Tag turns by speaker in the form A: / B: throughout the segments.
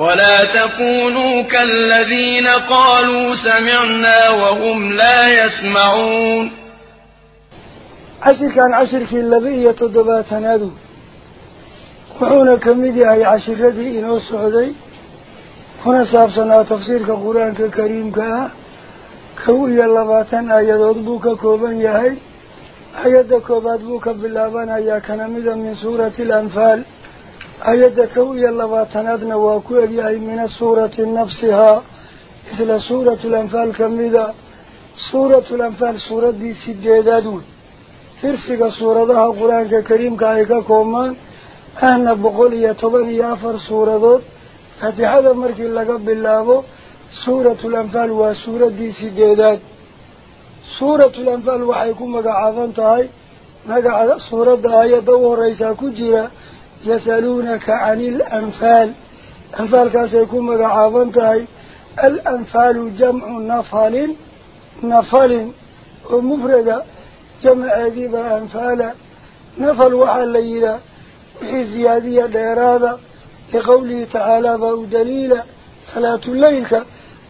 A: ولا تكونوا كالذين قالوا سمعنا وهم لا يسمعون.
B: عشر كان عشر كي اللبئية تدبات نادو وحونا كميدي هاي عشر ردي إنو السعودي. هنا سابسنا تفسير كقرآن كريم كا. كوية اللباتان آيات بوك كوبان يهي آيات كوبات بوك باللابان آيا كان من سورة الأنفال. آيات كوية اللباتان أدنى واكوية يهي من السورة نفسها. مثل سورة الأنفال كميدة. سورة الأنفال سورة دي سيدادون ترسيق سورة دها قرآن كريم كايكا كومان. أهنا بقولية طبانية أفر سورة دوت فاتحة مركي لقب بالله سورة الأنفال وسورة دي سيدادات سورة الأنفال وحيكون مقعظان تهي مقعظ سورة يسألونك عن الأنفال. أنفال كاسيكون مقعظان تهي الأنفال جمع نفل نفل ومفردة جمع أذيب أنفال نفل وحال ليلة. زيادية ديرادة لقوله تعالى باو دليل صلاة الليل.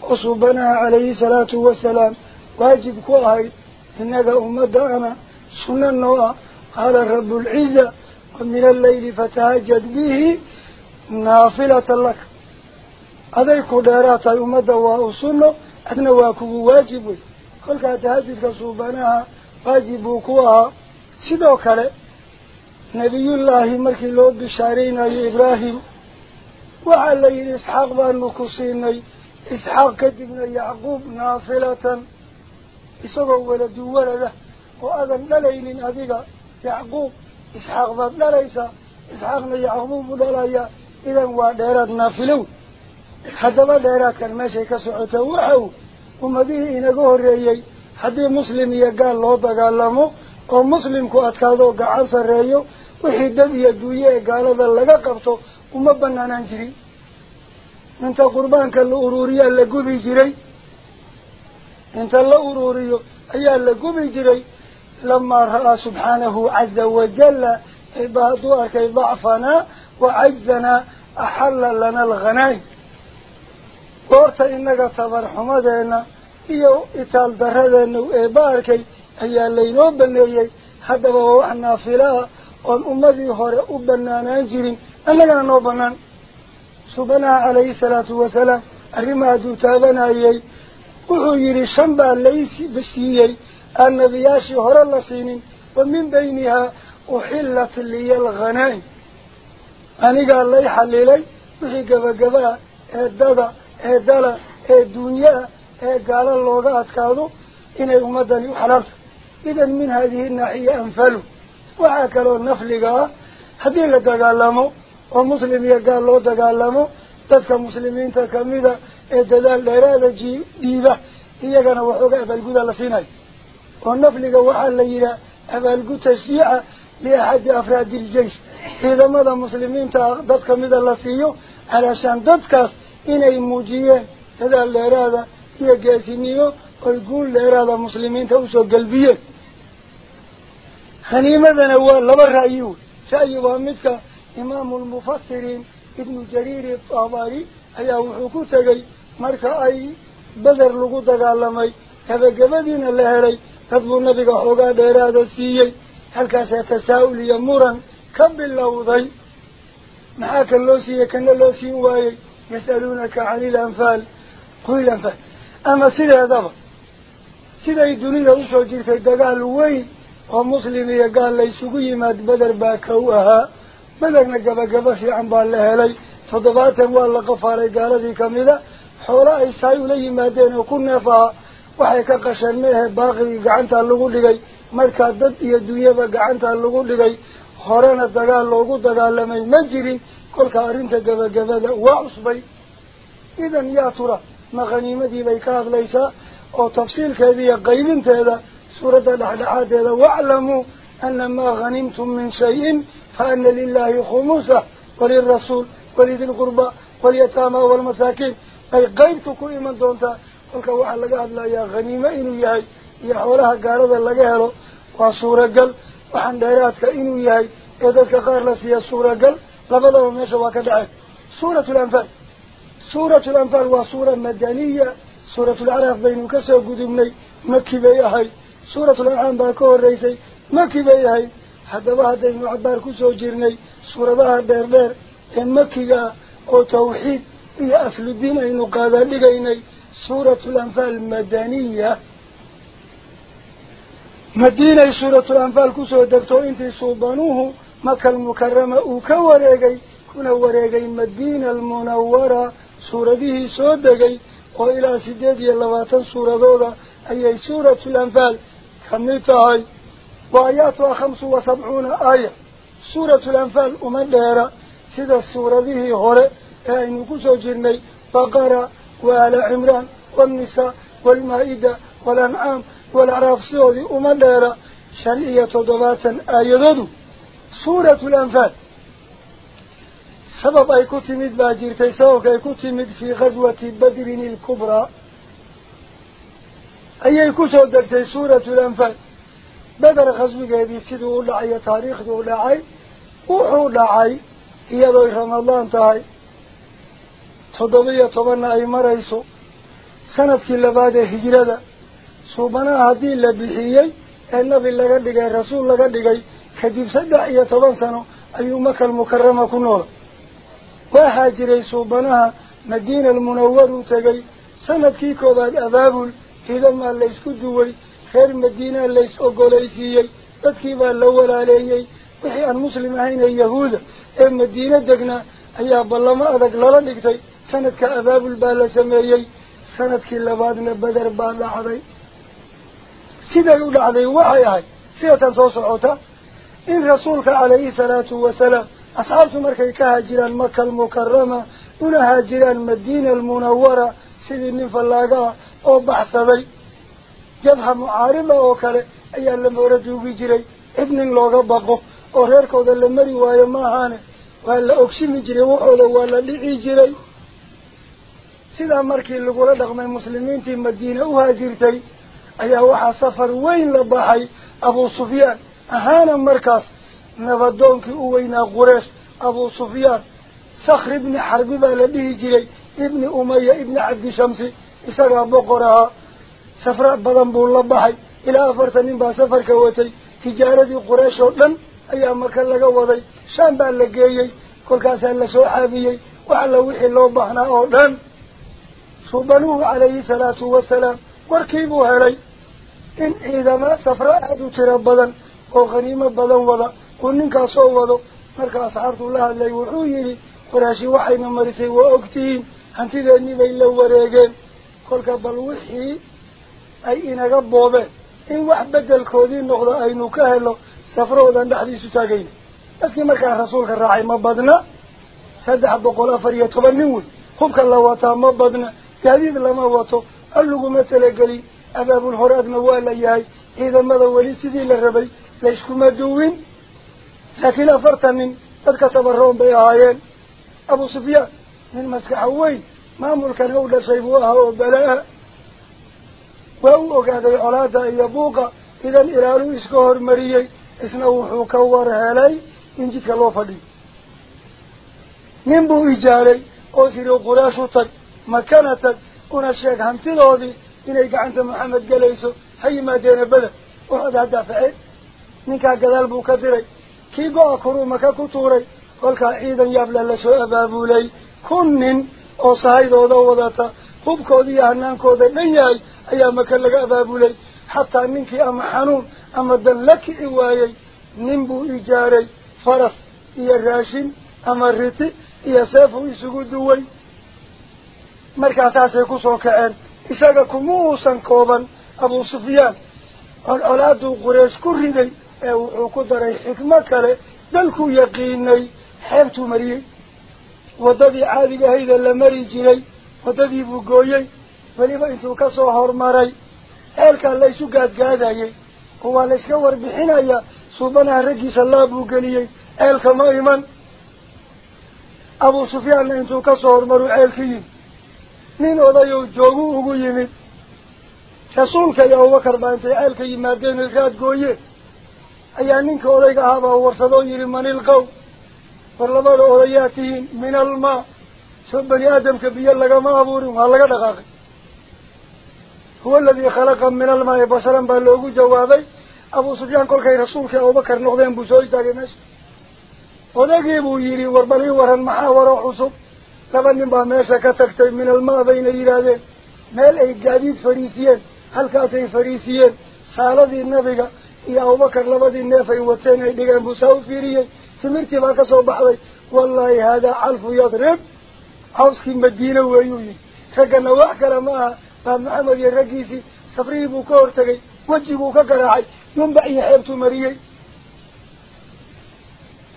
B: وصوبنا عليه الصلاة والسلام. واجب كوهي إنك أمد أنا سنة النواة قال الرب العزة. ومن الليل فتهجد به نافلة لك. أذيك دارات أمد وأسنة أدنى واكو واجب. كل كتهجد كصوبناها واجب كوها. سيدو كله؟ نبي الله مركي لو بشارين إبراهيم. وعلى إسحاق بأنه كسيني إسحاق كدبنا يعقوب نافلة. إسقوا ولد ولده وأذن isxaaq baad dhalaysaa isxaaqna yacquub buu dhalayaa idan waa dheeraad naafilow. Haddaba dheeraadkan meeshay ka socota waxau ummadihii inaga horreeyey haddii muslim iyo gaal loo dagaalamo oo muslimku adkaadoo gacan sarreeyo wixii dad iyo duuye ee gaalada laga qabto uma banaanaan jirin inta qurbaanka la uruuriyaa la gubi jiray. Inta la uruuriyo ayaa la gubi jiray. Hadduu arkay dacfanaa wa cajzanaa axalla lana alghanaym goorta innaga tabarxumadeenna iyo itaal daradeenna eeba arkay ayaa laynoo baneeyey haddaba waa wax naafila ah oon ummadii hore u banaanaan jirin annagana noo banaan subanaha calayhi salaatu wasalaam arrimaa hadduu taabanayey wuxuu yidhi shan baa laysiiyey liya alghanaa'im anigaa lay xalilay wixii gabagaba-a ee dada ee dala ee duunyaa ee gaalo looga adkaado inay ummaddani u xalaabta idan min haadihi naaxiya anfalu waxaa kaloo nafliga ah haddii la dagaalamo oo muslim iyo gaal loo dagaalamo dadka muslimiinta kamida ee dadaal dheeraada ji dhiiba iyagana waxooga abaalguda la siinayo oo nafliga waxaa la yidhaha abaalgud tashjiica liaxadi afraadi iljeish ciidamada muslimiinta dad kamida la siiyo calaashaan dadkaas inay muujiyeen dadaal dheeraada iyo geesinimo oy guul dheeraada muslimiinta usoo gelbiyeen haniimadana waa laba ra'yi wey ra'yi waa midka imaamu lmufasiriin ibnu jariiri tabari ayaa wuxuu ku tegey marka ay beder iyo muran ka bilowday maxaa kan loo siiyey kana loo siin waayey yas'aluunaka cani ilanfaal qul anfaal ama sideedaba siday dunida usoo jirtay dagaal weyn oo muslim iyo gaal la isugu yimaad beder baa kow ahaa bederna gabagabo fiican baa la helay toddobaatan waa la qafaalay gaaladii kamida xoolo ay saay ula yimaadeen oo ku neef ahaa ka qasheen meehe baaqigii gacantaa lagu dhigay markaa dad iyo dunyaba gacantaa lagu dhigay horena dagaal loogu dagaalamay ma jirin kolka arrinta gabagabada waa cusbay idan yaa tura ma khaniimadii bay ka hadlaysaa oo tafsiilkeeda iyo qaybinteeda suuradda dhexdhexaadeeda waclamuu ana maa hanimtum min shayin fa ana lilahi khumuusah walirasuul walidi lqurba walyataama walmasaakiin ay qaybtu ku iman doontaa laga hadlayaa khaniimo inuu yahay iyo xoolaha gaalada laga helo waa suuragal waxaan dheeraadka inuu yahay ee dadka qaar la siiya suuragal labadaba meesha waa ka dhaceen suuratu lanfaal suuratu lanfaal waa suura madaniya suuratulacraaf baynu kasoo gudubnay maki bay ahayd suuratulancaam baa ka horreysay maki bay ahayd haddaba haddaynu cabaar kusoo jirnay suuradaha dheer dheer ee makiga oo tawxiid iyo asludiin aynu qaadaan dhigaynay سورة الأنفال المدنية. مدينة سورة الأنفال كسوة دبتو انتي صوبانوه مكة المكرمة اوكا وريقي كنا وريقي مدينة المنورة. سورة ديه سودة جي وإلى سيدة يلواتا سورة دودة أي سورة الأنفال؟ كميتا هاي وآياتها خمس وسبعون آية. سورة الأنفال أمدهرة. سيدة سورة ديه هوري. اي نكسو جرمي فقرأ. Cimraan waalnisaa waalmaa-ida waalancaam والأعراف سيودي أما ديرا شرعية تضباطا آيادودو سورة الأنفال. سبب أي كتمد باجيرتي سبب أي كتمد في غزوة بدر الكبرى. أي كتب سورة الأنفال. بدر غزوة هذه سيدو لعي تاريخ دو لعي وحو لعي ذو رمضان تاي تضبية طبعا أي مريسو سنة بعد هجرة laga dhigay kadib saddex iyo toban sano ayuu makal mukarama ku noola waa haajiray suubanaha madiina almunawar u tegay sanadkii koowaad abaabul ciidamaa laysku duway reer madiinaa lays ogolaysiiyey dadkii baa la walaaleeyey wixii aan muslim ahayn ee yahuuda ee madiine degnaa ayaa ballamo adag lala dhigtay u dhacday waxay ahayd sidatan soo socota in rasuulka calayhi salaatu wasalaam asxaabtu markay ka haajiraan maka almukarama una haajiraan madiina almunawara sidii nin fallaaga ah oo baxsaday jabha mucaarida oo kale ayaa la moora duugi jiray cid nin looga baqo oo reerkooda la mari waayo ma ahaane waa la ogsimi jiray waxooda waa la dhici jiray safar weyn la baxay abuu sufyaan ahaana markaas nabadoonkii u weynaa qureesh abuu sufyaan sakhr ibni xarbi baa la dhihi jiray ibni umaya ibni cabdishamsi isagaa boqor ahaa safra badan buu la baxay ilaa afartan nin baa safarka watay tijaaradii qureesh oo dhan ayaa maka laga waday shaam baa la geeyey kolkaasaa lasoo xaabiyey wax alla wixii loo baahnaa oo dhan aada u tiro badan oo khaniimo badan wada uu ninkaasoo wado marka asxaabtuu la hadlay wuxuu yidhi qoraashi waxayna marisay waa ogtihiin hantideennii bay la wareegeen kolka bal wixii ay inaga boobeen in wax beddelkoodii noqdo aynu ka helo safrahoodan dhexdiisu taagayna dadkii markaa rasuulka raacay ma badna saddex boqol afar iyo toban nin wey hubka la wataa ma badna gaadiid lama wato hal laguma talagelin abaabul horaadna waa la yahay ciidamada weli sidii la rabay layskuma duwin laakiin afartan nin dadka tabaroon bay ahaayeen abu sufyaan nin maskaxa weyn maamulkan u dhashay buu ahaa oo balaa waa u ogaaday colaada iyo buuqa idan ilaaluu iska hormariyey isna wuxuu ka war helay in jidka loo fadhiyo nin buu ijaaray oo siri quraashu tag makana tag una sheeg hantidoodii inay gacanta maxamed gelayso ha yimaadeena beder waxood ha daafaceen ninkaa gadaal buu ka diray kii go-a kuruu maka ku tuuray kolkaa ciidan yaabla lasoo abaabulay kun nin oo sahaydooda wadata hubkooda iyo hanaankooda dhan yahay ayaa maka laga abaabulay xataa ninkii ama xanuun ama dan la kici waayey nin buu ijaaray faras iyo raashin ama riti iyo seefuu isugu duway kooban abuu sufyaan colcolaaduu qureesh ku riday ee wuxuu ku daray xikmo kale dalkuu yaqiinay xeebtuu mariyey waddadii caadigahayda la mari jiray waddadii buu gooyey weliba intuu ka soo hormaray ceelkaa la isu gaadgaadayay oo waa la iska warbixinayaa suubanaha raggiisa laabuu geliyey ceelka ma iman abuu sufyaanna intuu ka soo hormaruu ceelka yimid rasuulka iyo abubakar baa intay ceelka yimaadeen raad gooyeen ayaa ninka odayga ahaabaa warsadoo yihi manilqow war labada odayaa tihiin min almaa soo bani aadamka biyo lagama abuurin waa laga dhaqaaqay huwa aladii khalaqa min almaai basharan baa loogu jawaabay abuu sufyaan kolkay rasuulka abubakar noqdeen buu soo istaagay meesha odagii buu yidhi war bal ii waran maxaa waro cusub gaadiid fariisiyeen halkaasay fariisiyeen saaladii nabiga iyo abubakar labadii neef ay wateen ay dhigeen buu saa u fiiriyey timirtii baa kasoo baxday wallaahi haadaa calfu yadrib cawskii madiine weeyuu yihi raggana wax kale ma aha baa maxamed iyo raggiisii safrihii buu ka hortegay wejiguu ka garaacay yumbac iyo xeebtuu mariyey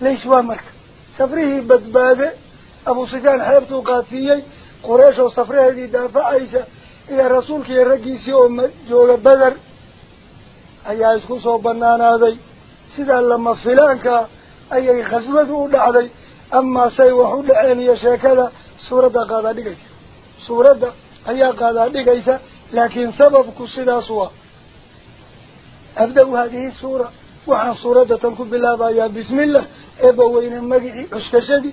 B: laysh waa marka safrihii badbaade أبو سفيان حلبت قاسيي قريش وصفرها دي دافع عيسى إيا كي يرقيسي أم جولة بدر أي عيسكو صوبانان هذي سيدا لما فلانك أي خزمته علي أما سيوحو لعيني شاكلا سورة قادة لكيسة سورة أي قادة لكيسة لكن سبب سيدا سوا أبدأ هذه السورة وعن سورة تنكب الله بسم الله أبوين مجعي أشكشدي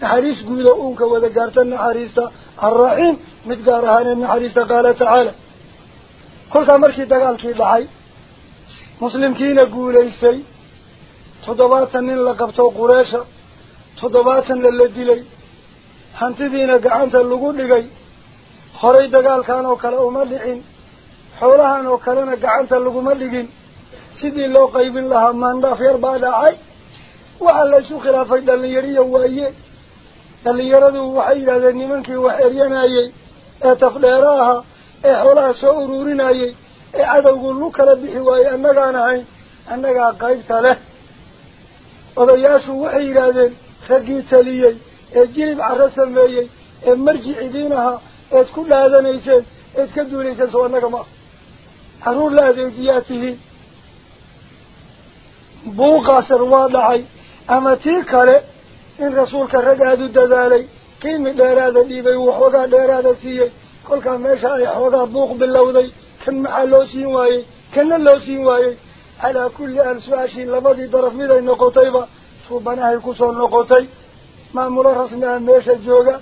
B: naxariis guuda uunka wada gaarta naxariista arraxiim mid gaar ahaaneed naxariista qaala tacaala kolkaa markii dagaalkii dhacay muslimkiina guulaystay toddobaatan nin la qabto qureesha toddobaatanna la dilay hantidiina gacanta lagu dhigay horay dagaalkan oo kale uma dhicin xoolahan oo kalena gacanta laguma dhigin sidii loo qaybin lahaa maandhaaf yar baa dhacay khilaafay dhalinyariya waaye dhalinyaradu waxay yidhahdeen nimankii wax eryanayey ee tafdheero ahaa ee xoolaha soo ururinayey ee cadowgu lu kala bixi waayey annagaan ahayn annagaa qaybta leh odayaashu waxay yidhaahdeen raggii taliyey ee jilib carro sameeyey ee marjic idiin ahaa eed ku dhaadanayseen eed ka duulayseen soo annaga ma ah carruur la adeejiyaa tihiin buuqaasan waa dhacay rag aada u dadaalay qiimi dheeraada dhiibay waxoogaa dheeraada siiyey kolkaa meesha ay xoogaa buuq bilowday kan maxaa loo siin waayey kanna loo siin waayey calaa kulli an su-aashii labadii daraf miday noqotayba suubanahay kusoo noqotay maamulo rasmi ah meesha jooga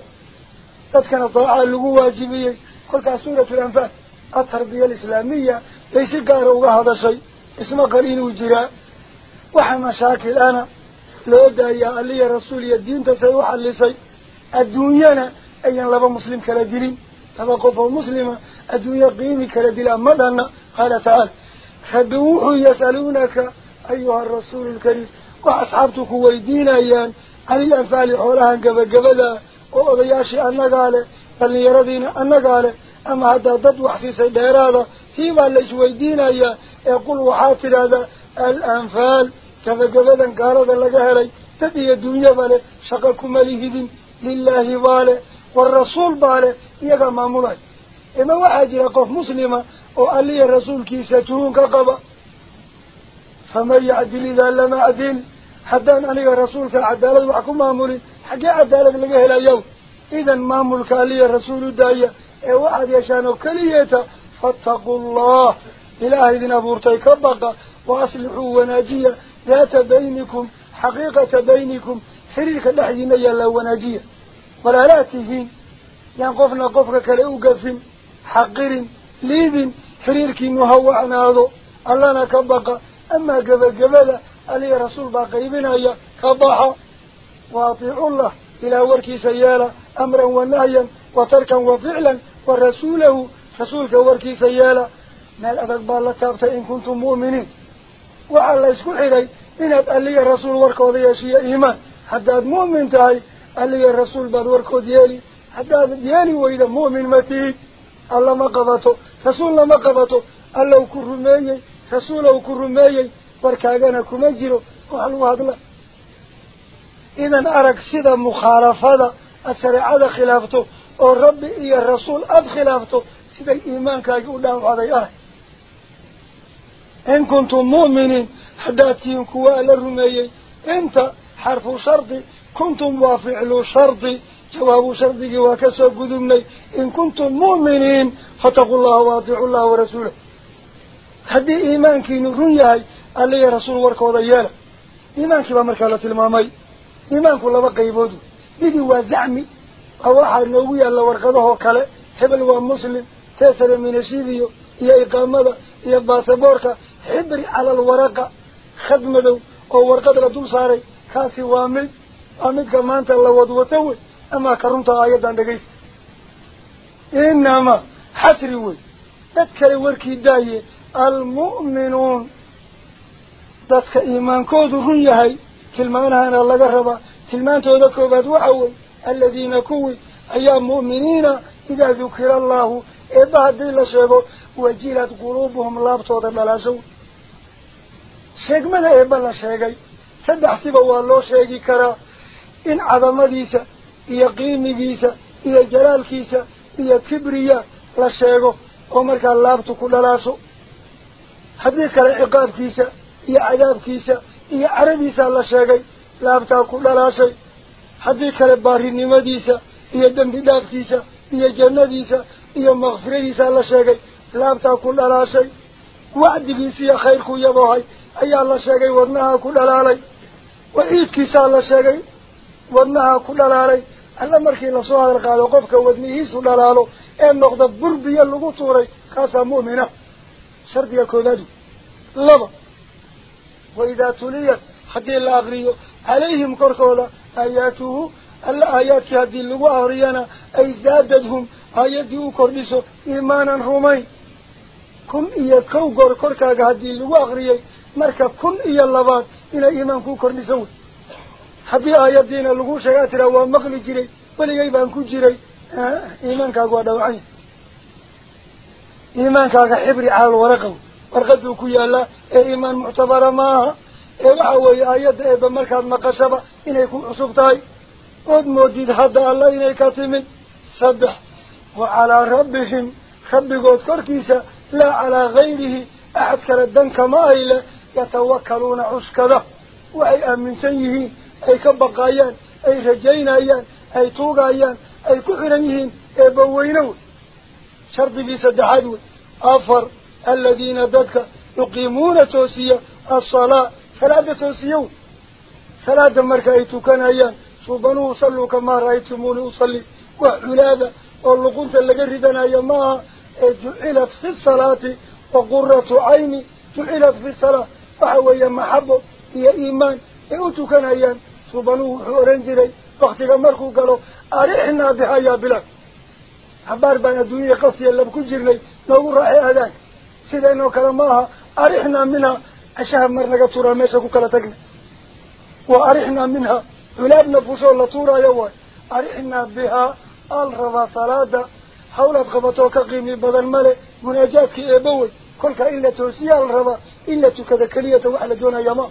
B: dadkana daacaa lagu waajibiyey kolkaas suuratu lanfaal altarbiya alislaamiya bay si gaara uga hadashay ismaqal inuu jiraa waxa mashaakil ana لودا يا علي رسول الدين تسوح اللي صي الدنيا أيا لبا مسلم كلا دين لبا قف مسلمة الدنيا قيم كلا دين ما دنا قال تعالى خدوه يسألونك أيها الرسول الكريم وأصحابك ويدين أيان علي أنفال حولها قبل قبل وأبياشي أنا قال بل يرضينا أنا قال أما هذا ضد وحسيس دير هذا فيما ليش ويدين أيان يقول وحافر هذا الأنفال الأنفال كذا قبدا قاردا لقهلي تدي الدنيا بالي شقكم لهذين لله بالي والرسول بالي. يقى ما مولاي إما واحد قف مسلمة وقال لي الرسول كيستون كقبا. فمن يعدل إذا لم عدل حتى أن رسولك العدالة وحكم مامولي حقا عدالة لقهل اليوم. إذا مامولك لي الرسول الداية إيه واحد يشانه كليته فاتقوا الله. إلهي ذي نبورتي كبقى. وأصلحوا وناجية. ذات بينكم حقيقة بينكم حريك اللحظين يلا وناجية ولا لا تهين. ينقفنا قفك كالأوقف حقر ليذن حريرك مهوعنا هذا الله نكبقى أما قبل قبل علي رسول باقيبنا يا كبحا واطيعوا الله إلى وركي سيالة أمرا ونهيا وتركا وفعلا ورسوله رسولك وركي سيالة ما الأدق بالله إن كنتم مؤمنين. وعلى يسكو حيري إن أتألي الرسول وركو ذي إيمان حتى مؤمن تهي ألي الرسول بعد وركو ديالي حتى ديالي وإذا مؤمن متيه الله ما قبطه رسول ما قبطه الله كرمي رسوله كرمي وركاغانا كمجره وحلو هذا إذا أرك سيدا مخالفة الشريعة خلافته والرب إيا الرسول أد خلافته سيدا إيمان كاقول لهم هذا أهل إن كنتم مؤمنين حداتين كوالا رميي أنت حرف شرطي كنتم وافعلوا شرطي جواب شرطي وكسو قدمني إن كنتم مؤمنين فتقوا الله واطعوا الله ورسوله. هذه إيمانك نرنيهي اللي رسول وركو ضيالا إيمانك بمركالة المامي إيمانك لما قيبوده إذي وزعمي أو أحد نووي الله ورقضه كله حبل ومسلم تسر من الشيديو إيا إقامة إيا باسبورك حبري على الورقة خدمة أو ورقة لدول صاري كاسي وامد أمد كمان تلا ودوتوي أما كرمت آيات عندك إنما حسري تذكر وركي داي المؤمنون iimaankoodu run yahay tilmaanahana laga rabaa tilmaantooda koobaad waxa wey aladiina kuwii ayaa mu'miniina idaa dukira allahu eebba haddii la sheego وجيلت قلوبهم لابطوة للاسو شيك ما لأيب الله شيكي سدح سبوا الله شيكي كرا إن عظم ديسا إيا قيم ديسا إيا جلال كيسا إيا كبريا لشيكو أمرك اللابطو كل لاسو حدث كلا عقاب كيسا إيا عذاب كيسا إيا عربيسا الله شيكي لابطو كل لاسي حدث كلا باري نمديسا إيا دم بداب كيسا إيا جنة ديسا إيا مغفرة ديسا الله شيكي خلاف تأكل على شيء وعد جنسية خير خيابه هاي أي الله شجعي ودناها كل على لي وعيد كيس الله شجعي ودناها كل على لي ألا مركي لصوها القادة وقفك ودنيه سل على له إن نقد بربي اللقطوري كاس مؤمنة شرط يا كولادو لبا وإذا تليت حد الأغريو عليهم كركولا آياته ألا آياتها دي اللقاء ريانا أي زاددهم آياته كرنسو إيمانا رومين كن إيا كو قر هذه اللغة أغريه مركا كن إيا اللبات إلى إيمان كو كرنسو حتى آيات دينا اللغة شغاتنا ومغلي جري وليبان كو جري آه إيمان كاقوا دوعين إيمان كاقا حبري على الورقه warqaduu ku yaallaa ee iimaan muctabara maaha ee waxa weeye aayadda eeba markaad maqashaba inay ku cusub tahay ood moodid hadda alla inay ka timid saddex wa calaa rabbihim rabbigood korkiisa لا على غيره أحد كردنك ما إلا يتوكلون عسكذا وهي أمن سيه أي كبقايان أي رجيناين أي طوغايان أي كحرنهين أي بوينون شرط في سد سدحان أفر الذين ددك يقيمون توسية الصلاة. صلاة توسيون صلاة مركا أي توكانايان صوبانو صلوا كما رأيتمون أصلي. وعلاذا واللقونت اللقردنا يماها جعلت في الصلاة وقرة عيني جعلت في الصلاة وحوية محبة هي إيمان. إيوتو كان أيام صوبانو حورنجري وقتك مركو قالوا أرحنا بها يا بلاد حبار بان الدنيا قصية اللي بكل جرني نقول رأي هذاك. sidaynoo kale maaha arixnaa minha cashaha mar naga tuuraa meesha ku kala tagna wa arixnaa minha culaabna fushoo la tuuraayo waay qiimi badan male munaajaadkii eebawey kolkaa in la toosiyaa la rabaa إلا تكذا كلية وحلا دون يما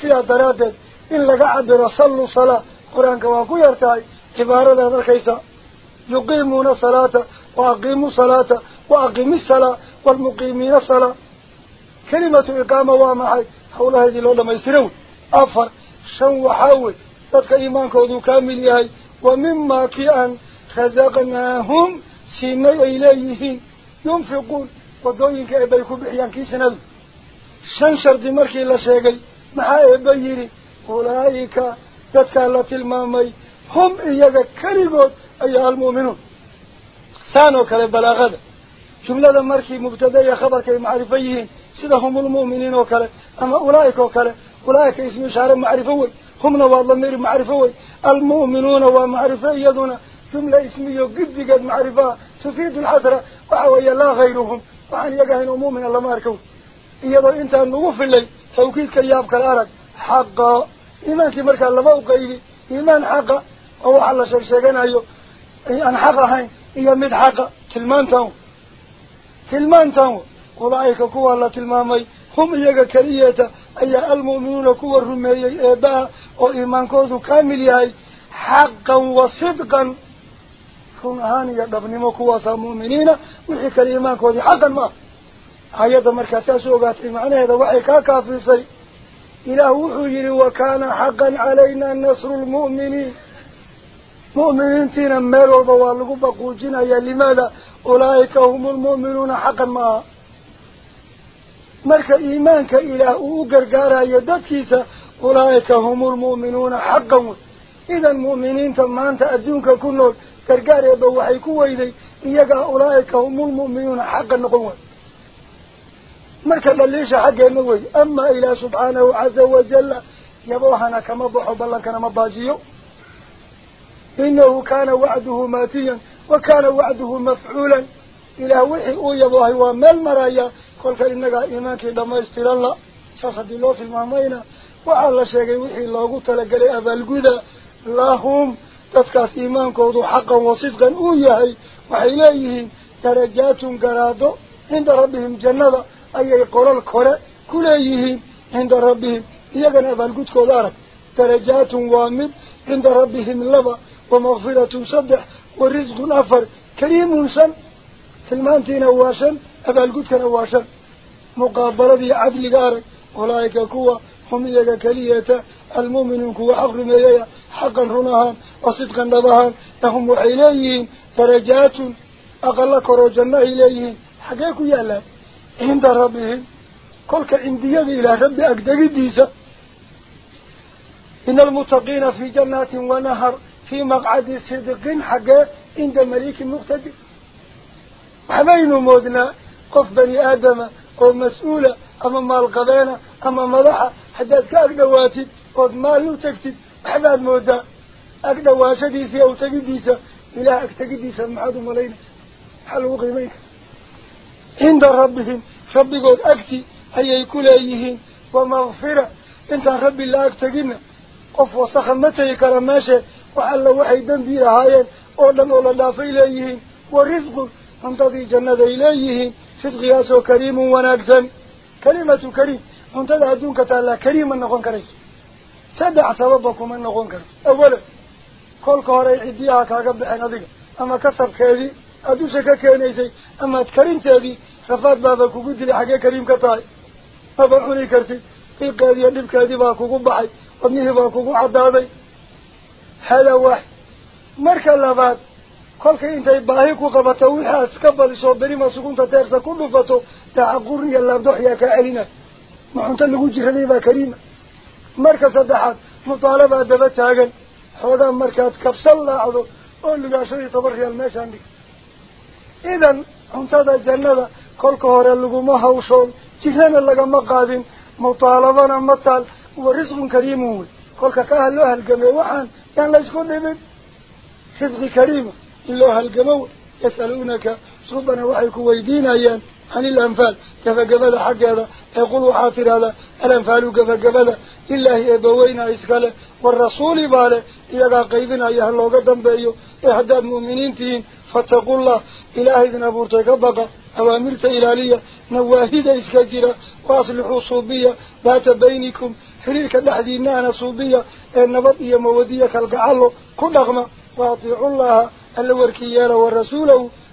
B: سيا درادت إن لقى عبر صلوا صلاة. قرآن كواكو يرتاي. عبارة هذا الكيسة يقيمون الصلاة وأقيموا صلاة وأقيموا الصلاة والمقيمين الصلاة. كلمة إقامة وامحي. حول هذه الأولى ما يسرون. أفر. سيني إليهم ينفقون. ودوينك إبايكو بحيان كي سنة شن شرد مركي إلا شيقي محا إبايري أولئك تدك الله تلمامي. هم إياك كريبوت أيها المؤمنون. سانو كالي بلاغة جملة مركي مبتدأ خبر كي معرفيهين سيدا هم المؤمنين وكالي أما أولئك وكالي أولئك اسم إشارة معرفوي. هم نواد ضمير معرفوي. المؤمنون ومعرفة يدنا. جملة اسمية قد قد معرفة تفيد الحسرة. وحويا لا غيرهم. وعن يقهن مؤمن الله ماركو يدو إنت النغوف اللي توكيد كياب كالارك حقا. إيمانك مركا لما أقيبي إيمان حقا. أو حلا شرشيقنا أيو أن حقا هين. إيا مد حقا. تلمان تاو. تلمان تاو. أولئك كوا الله تلمامي. هم إياك كريتا. أي المؤمنون كوا الرمي. إيباء أو إيمان كوذو كامل يهي حقا وصدقا. هم هاني يدبنمو كوا مؤمنين وحيك الإيمان كوذي حقا ما. آيات مركزة سوقاتي معنى هذا وحي كاكا في صي إله وحيري وكان حقا علينا نصر المؤمنين. مؤمنين تينا ميرو بوالغو بقوجنا يا لماذا؟ أولئك هم المؤمنون حقا ما. مركا إيمانك إله وقرقارا يددكيسا أولئك هم المؤمنون حقا. تأدونك كنول قرقارا بوحي كويدي إيقا أولئك هم المؤمنون حقا نقوم مركا لليش حقا نوي أما إله سبحانه عز وجل يبوحنا كما بوحو بلان كان مباجيو إنه كان وعده ماتيا وكان وعده مفعولا إلى وحي أويبوهي ومال مرايا kolka innagaa iimaankii dhammaystiran la. Saas haddii loo tilmaamayna waxaa la sheegay wixii loogu talagelay abaalguda lahum تتكاس إيمان كودو حقا وصدقا أوياهي وحيليهن درجات قرادو عند ربهم جنة أي قرى الكرة كليهن عند ربهم إيقنا فالقود كودارك درجات وامد عند ربهم لبا ومغفرة صدح ورزق أفر كريم سن تلمانتين أواسا أفالقود كنواسا مقابلة عدل دارك أولئك كوا هم إيقا كليهتا المؤمن كوا عقل ميايا حقا رنها وصدقا دبها لهم وإليهم فرجات أقلق رجلنا إليهم. حقاكوا يالا عند ربهم كلك عندي إلى ربي أكدق ديسا إن المتقين في جنات ونهر في مقعد صدق حقا عند مليك مقتدر. حبين مودنا قف بني آدم أو مسؤولة أما مال أما مضحة حدث كأكدواتي قد ما يتكتب أحباد مودا أكده واشديسي أو تقديسة إلا أكتقديسة المحادم علينا حلو غيبيك عند ربهم. ربي قد أكتي. هيا يكول أيهين. ومغفرة. إنت ربي الله أكتقنا قف وصخ متى يكرماشا وحلا وحي دنبي رهايا أولم أولا لافي إليهين ورزق. انتظي جنة إليهين في الغياس كريم ونقزا كلمة كريم. انتظي أدونك تعالى. كريما نقوم كريم. Kolka hore ay ciddiyaha kaaga baxeen adiga ama kasabkeedii aada dusha ka keenaysay amaad karinteedii rafaad baaba kugu dilay xaggee kariim ka tahay maba cuni kartid qiiqeediiyo dhibkeedii baa kugu baxay wadnihii baa kugu caddaaday hada waaxid marka labaad kolkay intay baahi ku qabato wixii aad iska badiso berima sugunta teersa ku dhufato tacaqur iyo laabdox yaa kaa celina ma cunto lagu jiraday baa kariima daba taagan xoogaa markaad kabsan laacdo oo ligaashadii toban riyaal meeshaan dhig idan cuntada jannada kolka hore laguma hawshoon jirana lagama qaadin mutaalabana ma taal wa risqun kariimun wey kolka ka ha loo halgamey waxaan yaan laysku dhibin risqi kariima in loo halgamo yasaluunaka subana waxay ku weydiinayaan عن الأنفال. كفا قبل حق هذا. يقول وحافر هذا. الأنفال كفا قبل إلا هي دوينا إسكال. والرسول باله إذا قيبنا يا الله قدم بأيو إحدى المؤمنين تين. فاتقوا الله. إلهي ذنب ارتكبك أوامرت إلالية. نواهد إسكالجرة وأصلحوا صوبية. بات بينكم. حريرك لحدي إنها صوبية. النبط هي موديك القعال كل أغمى. وأطيعوا الله. الوركيان والرسوله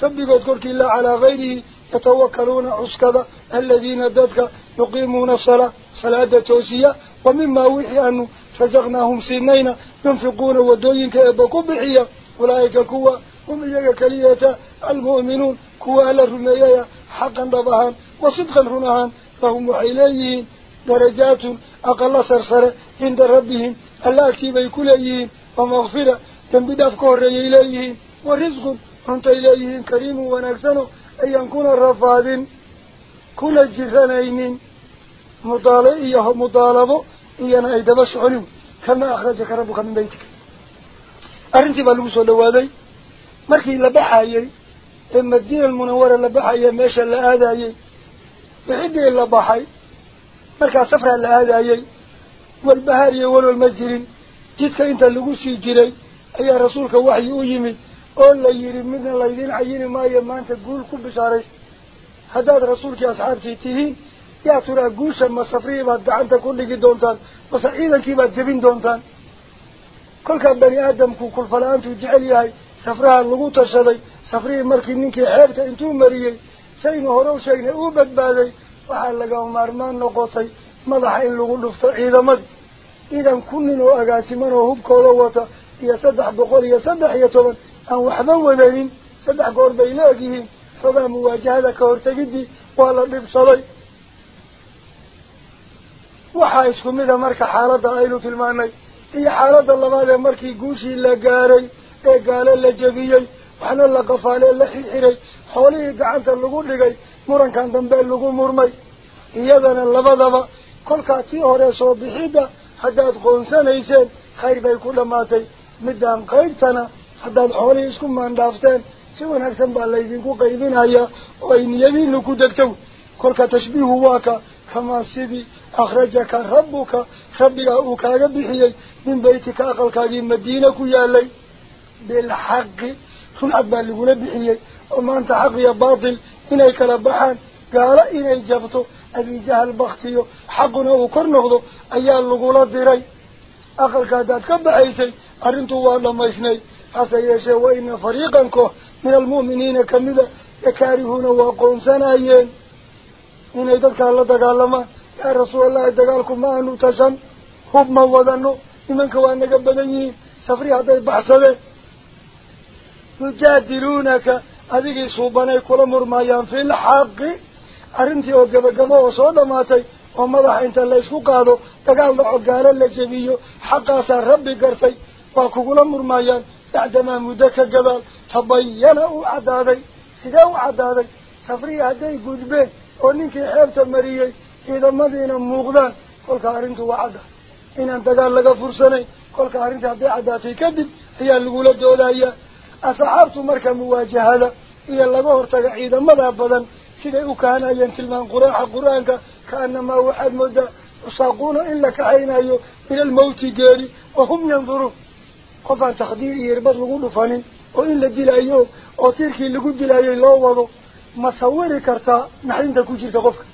B: تليت حدي الله ربهم على غيره يتوكلون عسكدا الذين ددك يقيمون الصلاة صلاة توسية ومما وحي أنه فزغناهم سنين ينفقون ودوين كأبكوا بحية أولئك كوا هم إياك كلية المؤمنون كوا ألا رميايا أنت إليهم كريم ونكسن أن يكون الرفاض كل الجرانين مطالئيه مطالبه إيانا أي دبش علم كما أخرجك ربك من بيتك. أرنتي بلوس ولوادي مركي لبحايي إما الدين المنورة لبحايي ماشا لآدايي بحدي لبحاي مركا سفرة لآدايي والبهاري ولو المجرين جدك أولا يري من الله يدين عيني ما يمان تقول كل بشاريس هداد رسولك أصحابتي تهين يا ترى قوشا ما صفريه بعد عنك كل دونتان وسعيدا كيما جبين دونتان كل كان بني آدم كل فلان تجعل ياهي سفرها اللغوطة تشدي سفريه مركي منك حيبتا انتو مريي سين هرو سين اوبد بادي وحال لقاو مارمان نقوطي مضح إن لغو لفتا عيدا مد إذا كننو أقاسمان وهبكو لوطا يا سدح بقول يا سدح يا طبعا أن وحبا ودين سدح قول بيلاقيه فبا مواجهة كورتجدي ولا لبصلي waxaa isku mida marka xaaladda aynu tilmaanay iyo xaaladda labaad ee markii guushii la gaaray ee gaalo la jebiyey waxna la qafaalee la xirxiray xoolihii gacanta lagu dhigay murankan dambe lagu murmay iyadana labadaba kolkaa tii hore soo bixidda haddaad qoonsanayseen khayr bay ku dhammaatay middaan qaybtana xoolihii isku maandhaafteen si wanaagsan baa laydinku qaybinayaa oo ay niyadiinu ku degto kolka tashbiihu waa ka كما سيدي أخرجك ربك ربك أكاك بحيي من بيتك أقلك مدينة يالي بالحق كن أدبال لقول بحيي وما أنت حق يا باطل إنيك ربحان قال إني جبتو أبي جهل بختيو حقنا وكرنغضو أيال لقول الدري أقلك دادك بحيسي أرنتو ما يسني حسيشي وإن فريقا من المؤمنين كمذا يكارهون وقون سنايين inay dadkaan la dagaalamaan yaa rasuulallahi dagaalku ma aanu tashan hub ma wadano nimanka waa naga badan yihiin safri hadday baxsadeen yujaadiluunaka adigii suubanay kula murmaayaan filxaqi arrintii oo gabagabo oo soo dhamaatay oo madaxa inta la isku qaado dagaal dhaco gaalo la jebiyo xaqaasaa rabbi gartay waa kugula murmaayaan gadaal tabayana uu caddaaday sidee u caddaaday safrihi hadday gudbeen oo ninkii xeebta mariyey ciidamadiina muuqdaan kolka arrintu waa cadda inaan dagaal laga fursanayn kolka arrinta hadday caddaatay kadib ayaa lagula doodayaa asxaabtu marka muwaajahada iyo laga hortaga ciidamada badan siday u kahanayeen tilmaan quraaxa qur-aanka kaanamaa waxaad moodaa yusaaquuna in la kaxaynayo ila almawti geeri wahum yanduruun lagu dhufanin oo in la dilayo oo tiirkii lagu dilayay loo wado ma sawiri kartaa naxdinta ku jirta qofka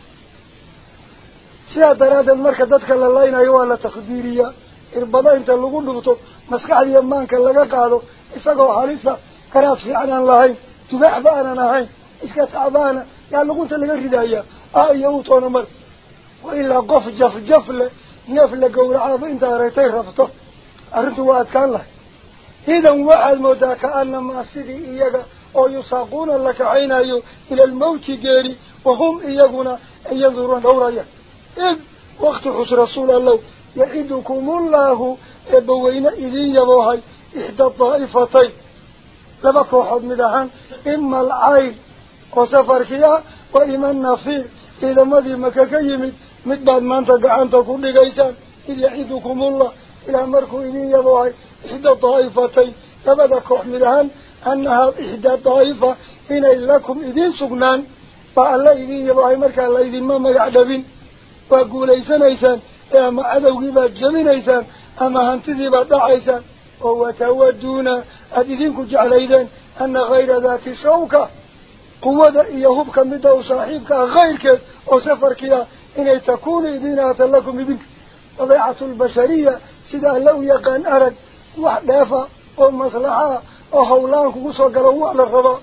B: sidaa daraaddeed marka dadka la laynayo waa la takdiiriyaa irbado inta lagu dhufto maskaxdiiyo maanka laga qaado isagoo halisa garaad fiican aan lahayn dubaaxba aanan ahayn iska tacbaana yaa lugunta laga ridayaa a iyo u toona male wa ilaa qof jaf jaf le neef la gowracaaba inta aragtay rafto arrintu waa adkaan lahay إذا واحد مودا كأن ما سدي إياك أو يساقون لك عيني إلى الموت جاري وهم إياكنا أن ينظرون دوريا. إذ وقت حس رسول الله يعدكم الله إبوين إذين يبوهاي إحدى الطائفتين. لبقى حد مدهان إما العين وسفر فيها وإما النفير. إذا ماذي مكاكيمي مدبعد من تقعان تقول لقيسان إذ يعدكم الله إلى مركو إذين يبوهاي إحدى طائفتي لبدا كحمدهان أنها إحدى ضعيفة هنا لكم إذن سقنان فألا إذين يبعي مركا الله إذين ما مقعدبين وقول إيسان إيسان أما عدو قبات جمي إيسان أما هانتذي بطاع إيسان. وهو تودون أذينك جعل إذن أن غير ذات شوكة. قوة يهبك مده صاحبك غيرك وسفرك إن تكون إذينات لكم إذنك. طبيعة البشرية سيدا لو يقان أرد. واحد دافع أو مصلحة أو هولان كوسا قلوا على غضب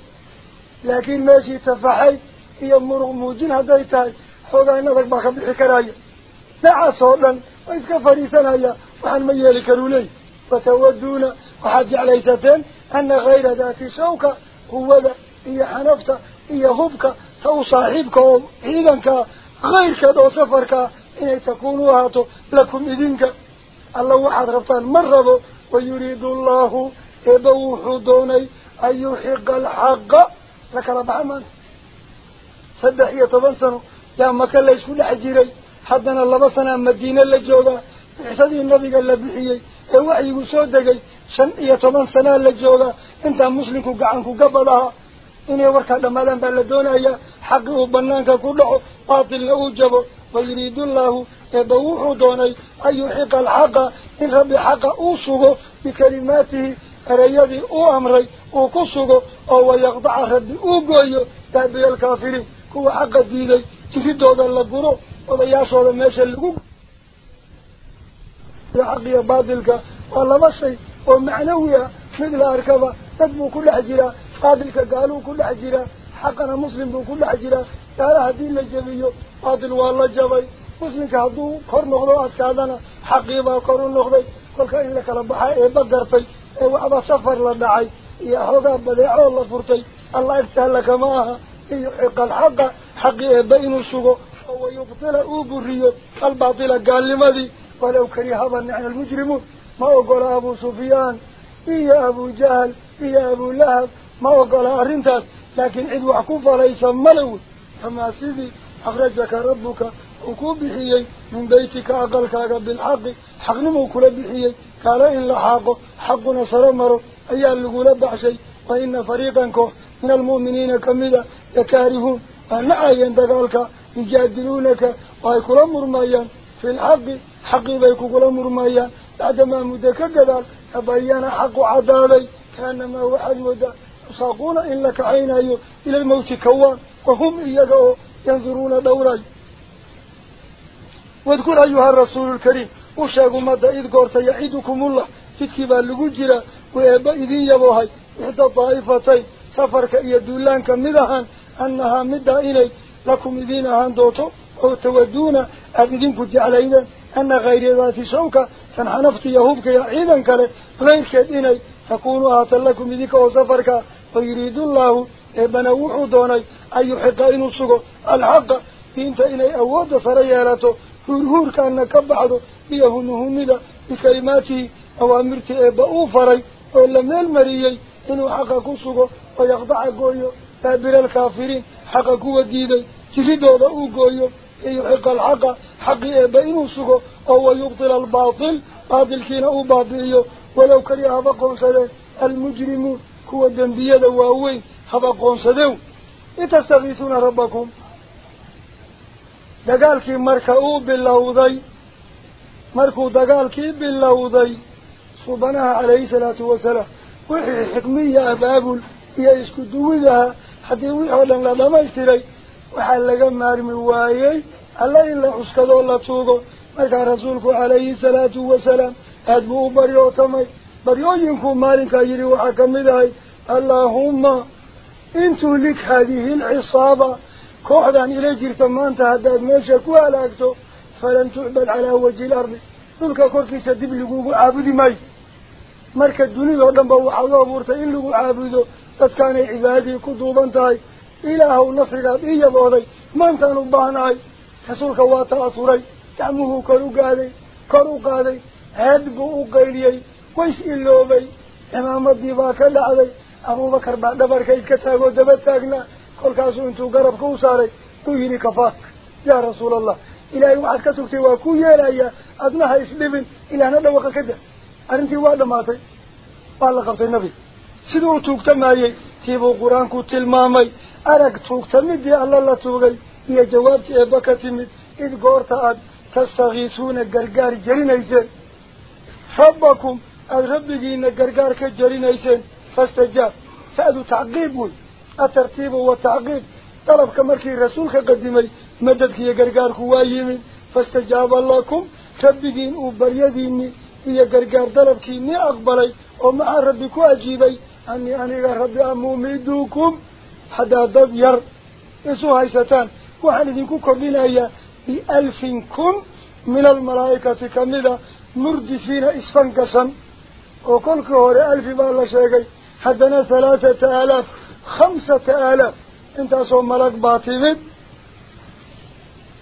B: لكن ماشي تفحي يمر موجين هذا يتعي حوضا ينظر بخبر الحكراية دعا صولا وإذ كفري سنايا وحن ميالي كرولي. فتودون وحج علي ساتين أن غير ذات شوكة هو ذا إيا حنفتا إيا هبكا تو صاحبكم إذنكا غير كذا سفركا إيه تكونوا هاتو لكم إذنكا الله واحد ربطان مرضو ويريد الله إبوح دوني أن يحق الحق. لك رب عمان صدح يتبنسنوا يا أمك الله يسكن حجيري حدنا الله بصنا مدينة لجودة عصدي النبي قال لبحيي إوعي وسودة قي شن يتبنسنا لجودة انت مسلك قعنك قبلها إني وركا دمالا بلدونا يا حقه بنانك كله. باطل أوجبه ويريد الله يبوحوا دوني أي حق الحق إن ربي حق أوسوه بكلماته رياضي أو أمري أو كسوه أو يقضع ربي أو قويه الكافرين كو حق ديلي تفيد دودا لقرو ولا ياسو لما يسلقوك يا حق يا بادلك والله بشي ومعنوية مثل أركبة تدمو كل حجرة بادلك قالوا كل حجرة حقنا مسلم بكل حجرة قال هدين لجبيه بادل والله جبيه مسلم كهدو كور نغضو أتكادنا حقيبا كور نغضي كل كائن لك ربحا إيه بقرفي وأبا وعبا سفر لدعي يا حقا بديع الله فرتي الله إكتال لك معها إيه حق الحق حقي بين الشغو هو يبطل أوبو الريو الباطل قال لماذي ولو كريها نحن نعم المجرمون ما أقول أبو سفيان يا أبو جهل يا أبو لهب. ما أقول أرنتاس لكن عدو حكوفة ليس ملو فما سيدي أخرجك ربك وكوب بحيي من بيتك أقل كاك بالحق. حق نمو كل بحيي. قال إن لحاق حق نصر مرو. أي اللقو لبع شيء وإن فريقا من المؤمنين كميدا يكارهون. أن أعين دقالك يجادلونك. ويكول مرميا. في الحق. حق بيكول مرميا. بعدما مدك قدر. تبين حق عدالي. كأنما واحد مدى يصاقون إن لك عينيه إلى الموت كوان. وهم إيقوا ينظرون دوري. Ila lmawti kawaan wahum iyaga oo yanduruuna dhowray wadkur ayuha rasuulu lkariim u sheeg ummadda id goorta yacidukumullah jidkii baa lagu jiraa uu eebba idin yaboohay ixda daa'ifatayn safarka iyo duulaanka mid ahaan annahaa middaa inay lakum idiin ahaan doonto oo tawaduuna aada idinku jeclaydeen ana khayri daati shawka tan xanafta iyo hubka iyo ciidan kale kayrkeed inay takuunu هرهور كان كبعده بيهن هنلا بكلماته. أوامرته أبا أوفري. أولم المريي إنه حقا كسوه ويخضع قويه تابر الكافرين حقا قوة ديدي. تهدو دعو قويه يحق الحق. حق أبا إنه سوه أو يبطل الباطل. باطل كينه بابيه ولو كريه هبا قنصده المجرمون كوة دنبيه دواوين. هبا قنصده إتستغيثون ربكم. دقالك مركو باللوضي مركو دقالك باللوضي صبناها عليه الصلاة والسلام. وحي حكمية أبابل. إيا يسكدو بها حتى يقول لهم لما يشتري وحلق مارمي وايي. الله إلا عسكدو الله توقع مركا رسولكو عليه الصلاة والسلام. أدبو بريو تمي بريو ينكو مالك يريو حكمي داي اللهم انتو لك هذه العصابة. Halaagto falan tucbad calaa wajhi lardi dhulka korkiisa dib lagugu caabudi maayo marka dunidao dhan ba waxaad u abuurtay in lagu caabudo dadkaanay cibaadadii ku duuban tahay ilaahow nasrigaad ii yabooday maantaan u baahnahay rasuulka waa ta'asuray gacmuhuu kor u gaaday kor u qaaday heed buu u qayliyey ways iloobay cimaamadii baa ka dhacday abubakar baa dhabarka iska taagoo daba taagnaa kafaak yaa rasuula allah ilaahay waxaad ka tugtay waa ku yeelayaa adna ha isdhibin ilaahna dhawaqa ka da arrintii waa dhammaatay waa la qabtay nabiga siduu u tuugtamayey tiibuu qur-aanku tilmaamay arag tuugtamidii alla la tuugay iyo jawaabtii eebba ka timid id goorta aad tastakiisuuna gargaar jarinayseen rabbakum aada rabbigiina gargaar ka jarinayseen fastajaab fa'du tacqiib wey الترتيب والتعقيد طلب كمركي الرسول قدمي مدد كي يقرقار كوايمي فاستجاب الله اللهكم كبقين وبريديني. هي قرقار طلب كي ني أقبلي. ومع ربكو أجيبي. أني أني ربي أموميدوكم. حدا دبير إسو هاي ستان. وحالدينكو كردين أي بألفينكم من الملائكة كمدة مردفين إسفنكسا. وكل كهوري ألف بالله شيئا حدنا ثلاثة ألاف. Aalaaf khamsata aalaaf intaasoo malag baa timid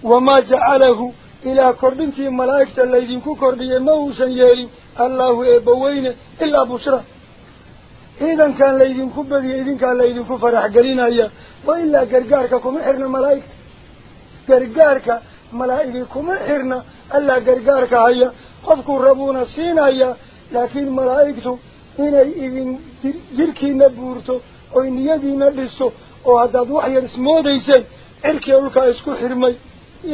B: wamaa jacalahu ilaa kordhintii malaa'igta laydinku kordhiyay ma uusan yeelin allahu eebbaweyne ilaa bushra ciidankan laydinku badiyay idinkaa laydinku farax gelinaya wa ilaa gargaarka kuma xirna malaa'igta gargaarka malaa'igi kuma xirna allaa gargaarka haya qofkuu rabuuna siinaya laakiin malaa'igtu inay idin jirkiina buurto dhisto oo haddaad wax yar ismoodayseen cirkii dhulkaa isku xirmay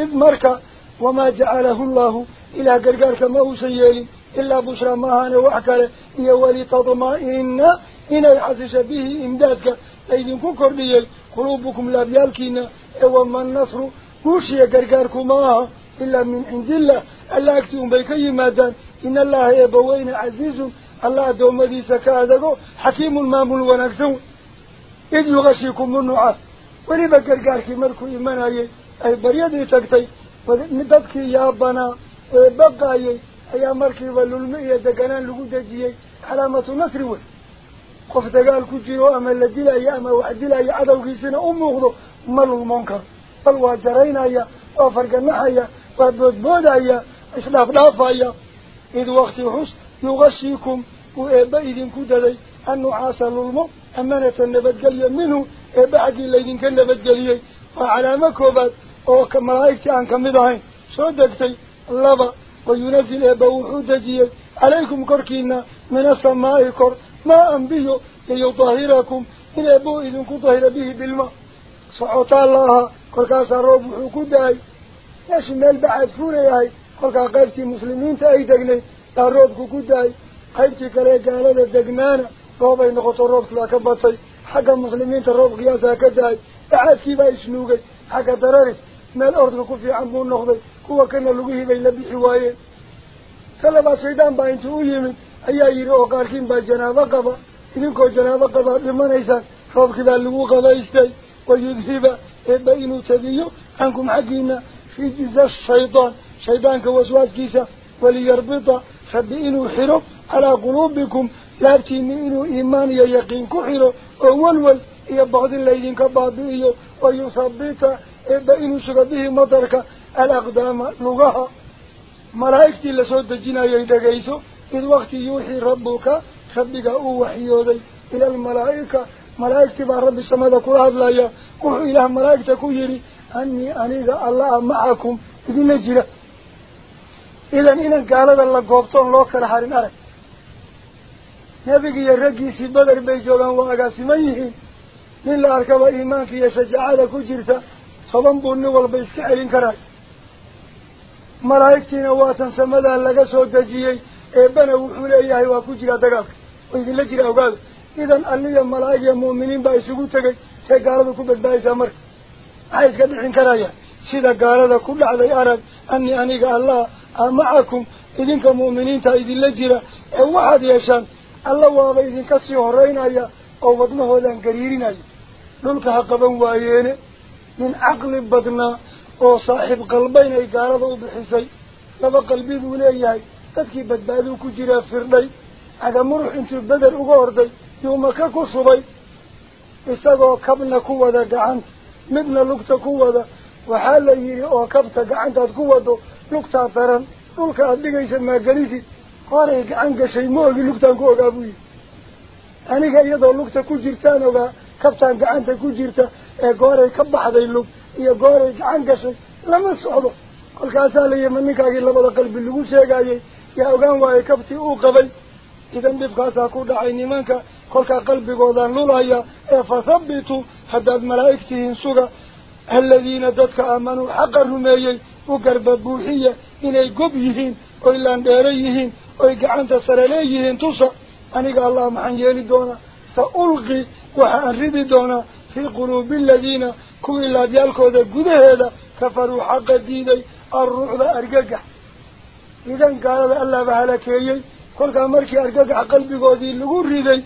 B: id marka wamaa jacalahu llahu ilaah gargaarka ma uusan yeelin ilaa bushraa maahaane wax kale iyo walitadma'ina inay xasisha bihi imdaadka laydinku kordhiyey quluubukum laabyaalkiina ee wama nasru guushiya gargaarku ma aha ilaa min cindillah alla agti unbay ka yimaadaan ina allaha eebbaweyne casiizun alla addoommadiisa ka adago xakiimun maamul wanaagsan id yugashiikumu nucaas weliba gargaarkii markuu imanayay ay baryadii tagtay dadkii yaabanaa ee baqaayay ayaa markiiba lulmo iyo deganaan lagu dejiyey calaamatu nasri wey qof dagaal ku jiro ama la dilayo ama wax dilayo cadowgiisina u muuqdo ma lulmoon karo bal waa jaraynaya waa farganaxaya waa boodboodaya isdhaafdhaafaya id wakti xus yugashiikum uu eebba idinku daday annucaasa lulmo أمانة النبتجلية منه إيه بعد اللي إن كان نبتجلية وعلى مكوبات أو كملائكة عن كم كمدعين صدقتي لبا وينزل إيه أبوحو دجيل عليكم كركينا من السماء كر. ما أنبيه ليطاهركم إن أبو إذن كطهر به بالماء. صعوت الله كركاس الروب حكود أي. يشمل بعد فون أي. كركا قلت مسلمين تأيدك لي الروب حكود أي. قلت كريك على الدقمانة روب اي نقطة روب كلاك باتي حق المسلمين تروب قياسة كداي تعاد كيبا اسنوغي حق الدراريس ما الأرض كوفي عمون نخضي. كوا كان لغيه بي لبي حواية طلبا سيدان با انتو يمن. أيا يري اوقاركين با جنابا قبا. إنكو جنابا قبا. لمن إيسا. روب كيبا لغو قبا استي ويذهبا ايبا إنو تذيو. انكم حقينا. في جزا الشيطان. شيطان كواسواس كيسا. وليربطا. فبئنوا حرب. على قلوبكم. Walwal iyo baqdin laydinka baabi'iyo wayuthabita eebba inuu suga bihi madarka alaqdaama lugaha malaa'igtii lasoo dejinayay dhagayso id wakti yuuxii rabbuka rabbiga uu waxyooday ila almalaa'ika malaa'igtii baa rabbi samada kula hadlaya wuxuu ilaah malaa'igta ku yidhi anii aniga allaha macakum idinla jira idan inan gaalada la goobtoon loo kala harin arag nebigi iyo raggiisii beder bay joogaan waa agaasiman yihiin nin la arkaba iimaanka iyo shajaacada ku jirta toban buu nin walba iska celin karay malaa'igtiina waatan samadaa laga soo dejiyey eebbana wuxuu leeyahay waa ku jira dagaalka oo idinla jira ogaada idan alliya malaa'ig iyo mu'miniin baa isugu tegay see gaaladu ku badbaadaysaa marka maxay iska dhicin karayaan sida gaalada ku dhacday arag anii aniga allah a macakum idinka mu'miniinta idinla jira ee waxaad yeeshaan horeynaya oo wadnahoodan gariirinaya dhulka ha qaban waayeene min caqli badnaa oo saaxiib qalbayn ay gaalada u bixisay laba qalbi buu leeyahay dadkii badbaaduu ku jiraa firdhay cagamurux intuu beder uga orday yuu maka ku subay isagoo kabna ku wada gacanta midna lugta ku wada waxaa la yidhi oo kabta gacantaad ku wado lugtaa daran dhulka aada dhigaysa maagelisid ogaa buu yidhi aniga iyadoo lugta ku jirtaan ogaa kabtaan gacanta ku jirta ee gooray ka baxday lug iyo gooray gacan gashay lama socdo kolkaasaa la yima ninkaagii labada qalbi lagu sheegayay yaa ogaan waayey kabtii uu qabay idan dhibkaasaa ku dhacay nimanka kolkaa qalbigoodaan lulaya ee fathabituu haddaad malaa'ig tihiin suga aladiina dadka aamanuu xaqa rumeeyey u garba buuxiya inay gob yihiin oy laandheero yihiin oy gacanta sare leeyihiin tusa aniga allah maxaan yeeli doonaa sa ulqi waxa aan ridi doonaa fii quluubi aladiina kuwii laabyaalkooda gudaheeda kafaruu xaqa diiday alruucda argagax idan gaalada allaaba halakeeyey kolkaa markii argagax qalbigoodii lagu riday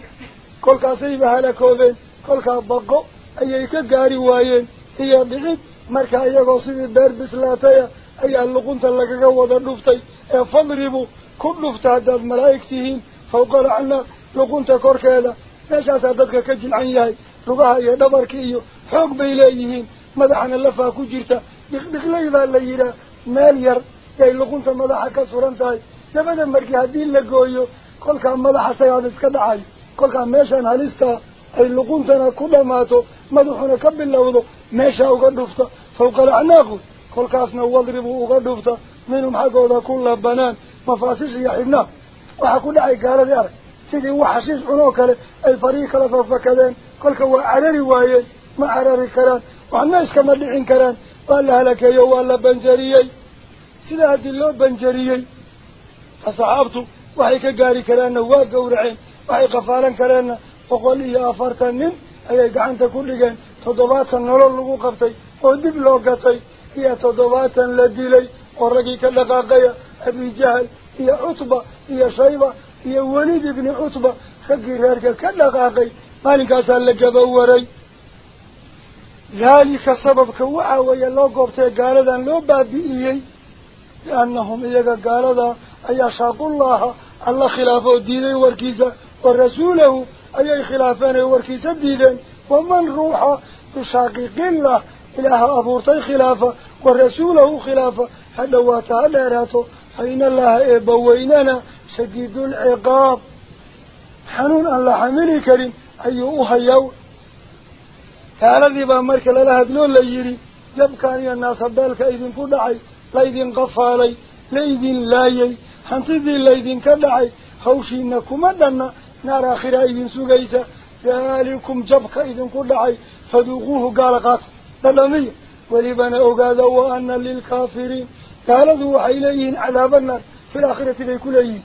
B: kolkaasayba halakoobeen kolkaa baqo ayay ka gaari waayeen iyo dhicid markaa iyagoo sidii beer bislaataya ayaa luqunta lagaga wada dhuftay ee fadribu كل افتادات ملايكتهين فوق العنا لقونت كورك هذا ماذا تعددك كجل عن يهي رقاها يا دبر كيو. حق بيليهين. مدحنا اللفا كجرتا يخدق ليلة الليلة مالير يهي لقونت مدحا كسورانتاي يبدا مركي هدين لقويو. كل كان مدحا سيادة كدعاي كل كان ماشا نهلستا أي لقونتنا كل ماتو. مدحنا كبل لوضو ماشا وقدفتا. فوق العناقو. كل كاسنا والربو وقدفتا. منهم حقو دا كل بنان. مفاسيس حبنا وحكونا اي قال ذلك سيدي وحسيس عنوك الفريق لفف كذين قلك هو على رواية ما على ركران وعناش كما لعين كران قال لها لك يو ولا بنجريي سيدا هذه اللو بنجريي فصعبته وحيك قاري كران واق ورعين وحيك فالا كران وقال لي يا أفرت النم أي قعنت كل جان تضبات نرى اللقو قبتي ودبلو قطي هي تضبات لدي لي ورقيك لقاقيا أبي جهل يا عطبة يا شيبة يا وليد بن عطبة خقي رارك كلا غاقي مالك أسأل لك بوري. ذلك السبب كوعة ويا لو قبطي قالدا لو بابئي. لأنهم إذا قالدا أي أشاق الله الله خلافه الدين والكيزة ورسوله أي خلافان والكيزة الدين ومن روح تشاقق الله إله أبورتي خلافه ورسوله خلافه. هل هو تعالى راته فإن الله إيه إبويننا شديد العقاب. حنون الله حملي كريم أيها يو تعالى ذيبا مركا للهدلون ليري جب كان الناس بالك إذن كدعي ليذن قفالي ليذن لايي. حنتذي ليذن كدعي خوشي إنكم أدنى نار آخر إذن سوغيسا ذلكم جب كإذن كدعي فدوقوه قالقات بلمي ولبن أغاذوا أن للكافرين. Fil aakhirati bay ku leeyihiin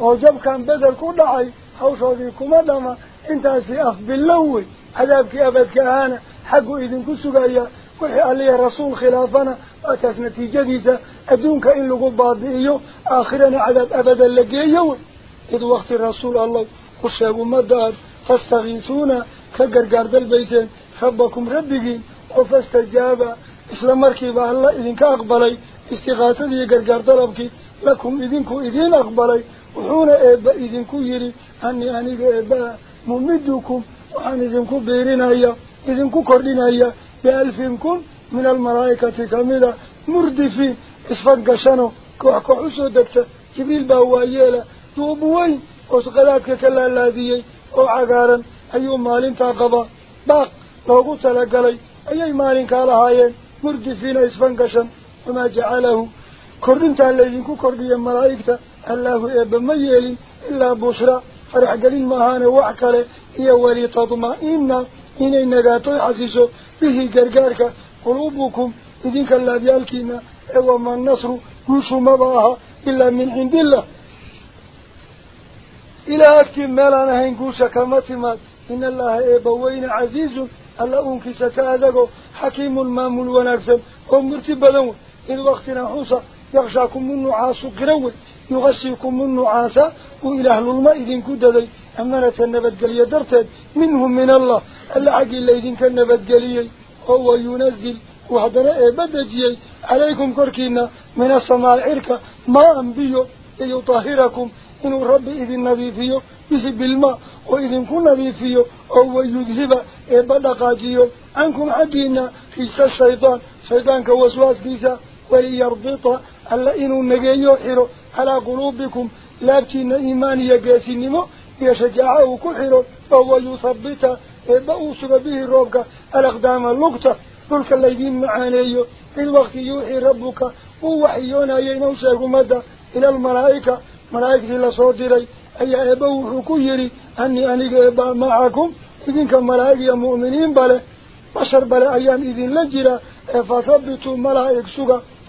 B: oo jabkan bedel ku dhacay hawshoodii kuma dhama intaasi af bilow wey cadaabkii abadka ahaana xaggu idinku sugaya wixii alliya rasuul khilaafana waa taas natiijadiisa adduunka in lagu baabi'iyo aakhirana cadaab abada la geeyo wey id wakti rasuul allah ku sheeg ummadda aad tastakiisuuna ka gargaar dalbayseen rabbakum rabbigiin oo fastajaaba isla markiiba alla idinka aqbalay gargaar dalabkii lakum idinku idiin aqbalay wuxuuna eebba idinku yidhi anii aniga eebbaha mumidukum waxaan idinku biirinaya idinku kordhinaya bialfin kun min almalaa'ikati kamida murdifiin isfagashano koox koox usoo degta jibriil baa waayeela duub weyn oo qadaadka ka laalaadiyey oo cagaaran ayuu maalintaa qabaa baaq loogu talagalay ayay maalinkaa lahaayeen murdifiina isfangashan wamaa jacalahu kordhintaa laydinku kordhiya malaa'igta allaahu eebba ma yeelin ilaa bushra farax gelin maahaane wax kale iyo walitadma'ina inay nagaato xasiso bihi gargaarka quluubukum idinka laabyaalkiina ee wama nasru guushu maba aha ilaa min cindillah ilaa agtii meelaan ahayn guusha kama timaad in allaha eebbaweyne casiizun alla uunkiisa ka adago xakiimun من وقتنا حوصة يغشاكم من نعاس قروي يغسيكم من نعاسة وإلى أهل الماء إذن كددي. أمنة النبدقلية درتد منهم من الله. العقل اللي إذن كالنبدقلية هو ينزل وحدنا إبدجي عليكم كركينا من السماء العركة ما أنبيه ليطاهركم إن الرب إذن نظيفيه بسي الماء. وإذن كن نظيفيه هو يذهب إبدقاتيه أنكم حدينا في الشيطان. شيطان كوسواس بيسا. Oo wayudhiba eebba dhaqaajiyo cankum xaggiina rijsa shaydaan shaydaanka waswaaskiisa waliyarbita alla inuu nageeyo xiro calaa quluubikum laabtiina iimaan iyo geesinimo iyo shajaaca uu ku xiro oo wayuthabbita eebba uu suga bihi roobka alaqdaama lugta dhulka laydiin macaaneeyo id waqti yuuxii rabbuka uu waxyoonayay inuu sheeg ummadda ila almalaa'ika malaa'igtii lasoo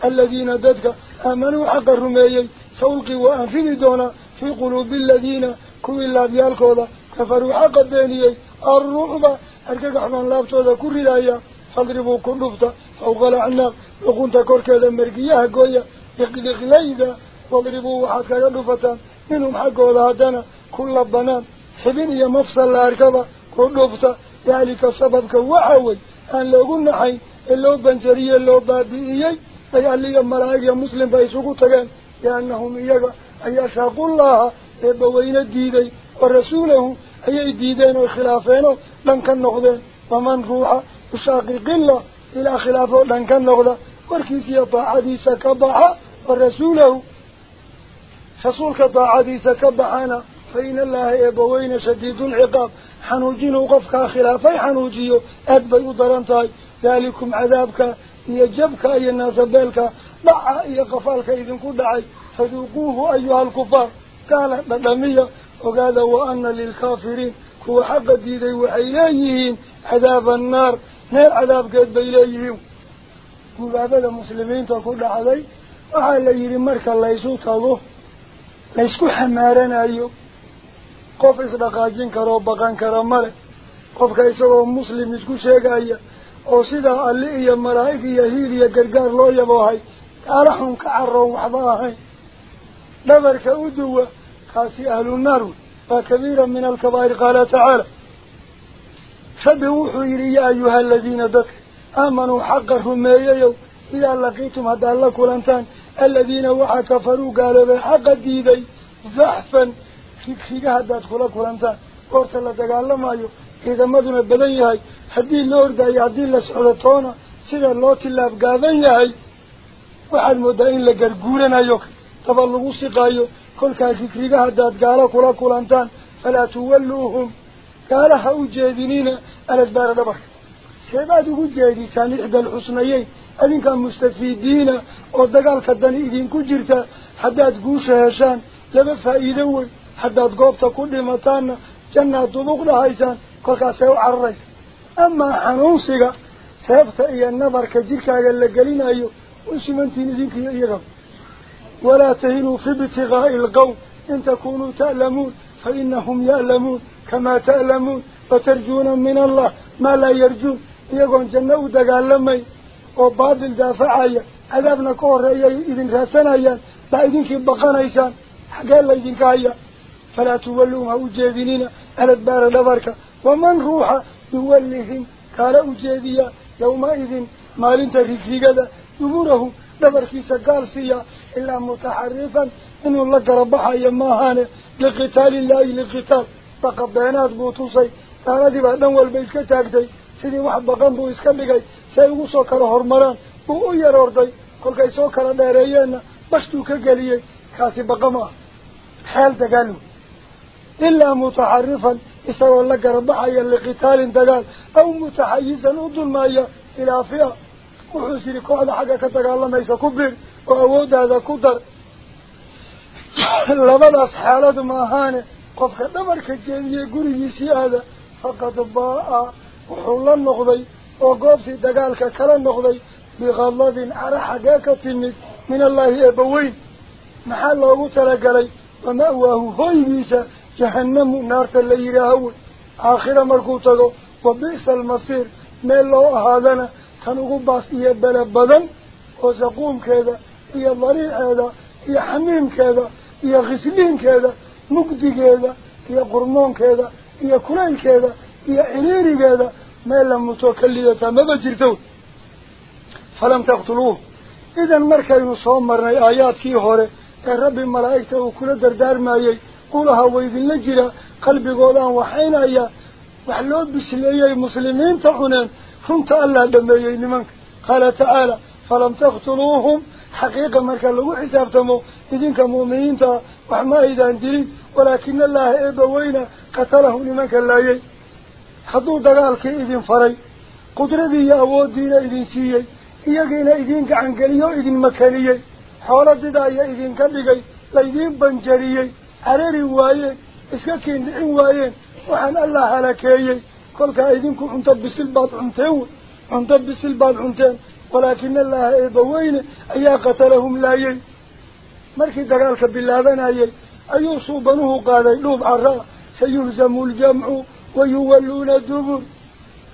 B: الذين ددك أمنوا حق الرميي. سوقي وأنفني دونا في قلوب الذين كو الله بيالكوضا كفروا حق بينيي الرعب. أركك أحمان لابتوضا كل رلايا فاضربوا كل نفطة أو غلع النار وقنت كوركا دمرقياها قوية يقلق ليدا. واضربوا حقا نفطة منهم حقوضا هدنا كل بنان. حبيني مفصل لأركبا كل نفطة ذلك سببك. وحاول أن لو قلنا حين اللو بنجري. اللو بابيئي أيها اللي ملاقي مسلم بيسوقوا تجاه لأنهم يجا أي شاق الله تبوين الديدي ورسوله أي الديدين وخلافينه لن كان نغذي ومن روح وشاقق الله إلى خلافه لن كان نغذي وركيس يطاع عديسة كبعه ورسوله فصولك طاع عديسة كبعانا فإن الله يبوين شديد العقاب حنوجين وقفك خلافي حنوجيه أدبي ودرنتاي ذلكم عذابك jabka iyo naasabeelka dhaca iyo qafaalka idinku dhacay faduuquuhu ayuha alkufaar gaala dhadhamiya ogaada wa ana lilkaafiriin kuwa xaqa diiday waxay leeyihiin cadaaba annaar neer cadaabkeed bay leeyihiin gubaabada muslimiinta ku dhacday waxaa la yidhi marka laysu tago laysku xamaaranayo qof isdhaqaajin karoo baqan kara male qofka isagoo muslim isku sheegaya oo sidaa alli iyo malaa'ig iyo hiil iyo gargaar loo yaboohay gaala xun ka caroon waxba ahayn dhabarka u duwa kaasi ahlu naar wey waa kabiira min alkabaa'ir qaala tacaala rabbi wuxuu yidhi yaa ayuha aladiina dadka aamanuu xaqa rumeeyayow idaa laqiitum haddaad la kulantaan aladiina waxaa kafaruu gaaloobay xaqa diiday zaxfan rigriga haddaad kula kulantaan goorta la dagaalamayo ciidamaduna badan yahay haddii la ordaayo haddii la socdo toona sida loo tilaab gaaban yahay waxaad moodaa in la garguuranayo daba lagu siqaayo kolkaa rigriga haddaad gaalo kula kulantaan falaa tuwalluuhum gaalaha u jeediniina aladbaara dhabarka seebaad ugu jeedisaan ixda alxusnayeyn adinkaa mustafiidiina oo dagaalka dani idinku jirta haddaad guusha heshaan laba faa'iido wey haddaad goobta ku dhimataanna jannaad dubuq dhahaysaan kolkaasay u cararaysa amaa xanuunsiga seefta iyo nabarka jirkaaga la gelinayo way sumantihiin idinkiiyo iyagaba walaa tahinuu fi ibtiqaa'i alqowm in takunuu ta'lamuun fa inahum ya'lamuun kamaa ta'lamuun watarjuuna min allah maa laa yarjuun iyagoon janno u dagaalamayn oo baatil daafacaya cadaabna ka horreeyay idin raadsanayaan baa idinkii baqanaysaan xaggee laydinka haya falaa tuwalluum ha u jeedinina aladbaara dhabarka duburahu dhabarkiisa gaal siiya ilaa mutaxarifan inuu la garabaxayo maahaane liqitaali illaahi liqitaal baqa beenaad buu tusay gaaladii baa dhan walba iska taagtay sidii wax baqan buu iska dhigay si ay ugu soo kala hormaraan buu u yaroorday kolkay soo kala dheereeyeenna bashtuu ka geliyey kaasi baqa ma ah xeel dagaal wey ilaa mutaxarifan إسوا الله ربحا لقتال دقال أو متحيزا أضل مايا إلى فئة وحسن كوعد حقا كتقال الله ميسا كبر وأود هذا كدر. لبدا صحالة ماهانة قف خدمر كجيني قري يسي هذا. فقط باء. وحول النقضي وقف في دقال ككل النقضي بغلظ على حقاكة النك من الله يبوين محل الله تلقلي وما هو هو هو wey aakhira markuu tago wa bi'sa almasiir meel loo ahaadana tan ugu baas iyo bele badan oo saquumkeeda iyo dariiceeda iyo xamiimkeeda iyo khisliinkeeda mugdigeeda iyo qurmoonkeeda iyo kulaylkeeda iyo ciriirigeeda meel la muto ka lidataa maba jirto falam taqtuluuh idan markaynu soo marnay aayaadkii hore ee rabbi malaa'igta uu kula dardaarmayey qulaha waydinla jira qalbigoodaan waxaynaya wax loo bisleeyey muslimiinta cuneen runta allaa dhameeyey nimanka qaala tacaala falam taqtuluuhum حقيقة مركا لغو حسابتمو إذنك مؤمنين تا وحما إذا دلين ولكن الله إبوين قتله لمنك الله حدو دقالك إذن فري. قدرتي يا أودين إذن سيي. إيقين إذن كعنقليو إذن مكانيي. حولة دايا إذن كبقي لإذن بنجريي. عرري وايين إسكاكين دعين وايين وحن الله هلكيي كل كايدينكم أنت بسلبات عنتين أنت بسلبات عنتين ولكن الله إبوين أيا قتلهم لا ين مركي دقالك بالله بنايي أيو صوبنه قال لوب عراء سيهزم الجمع ويولون الدبر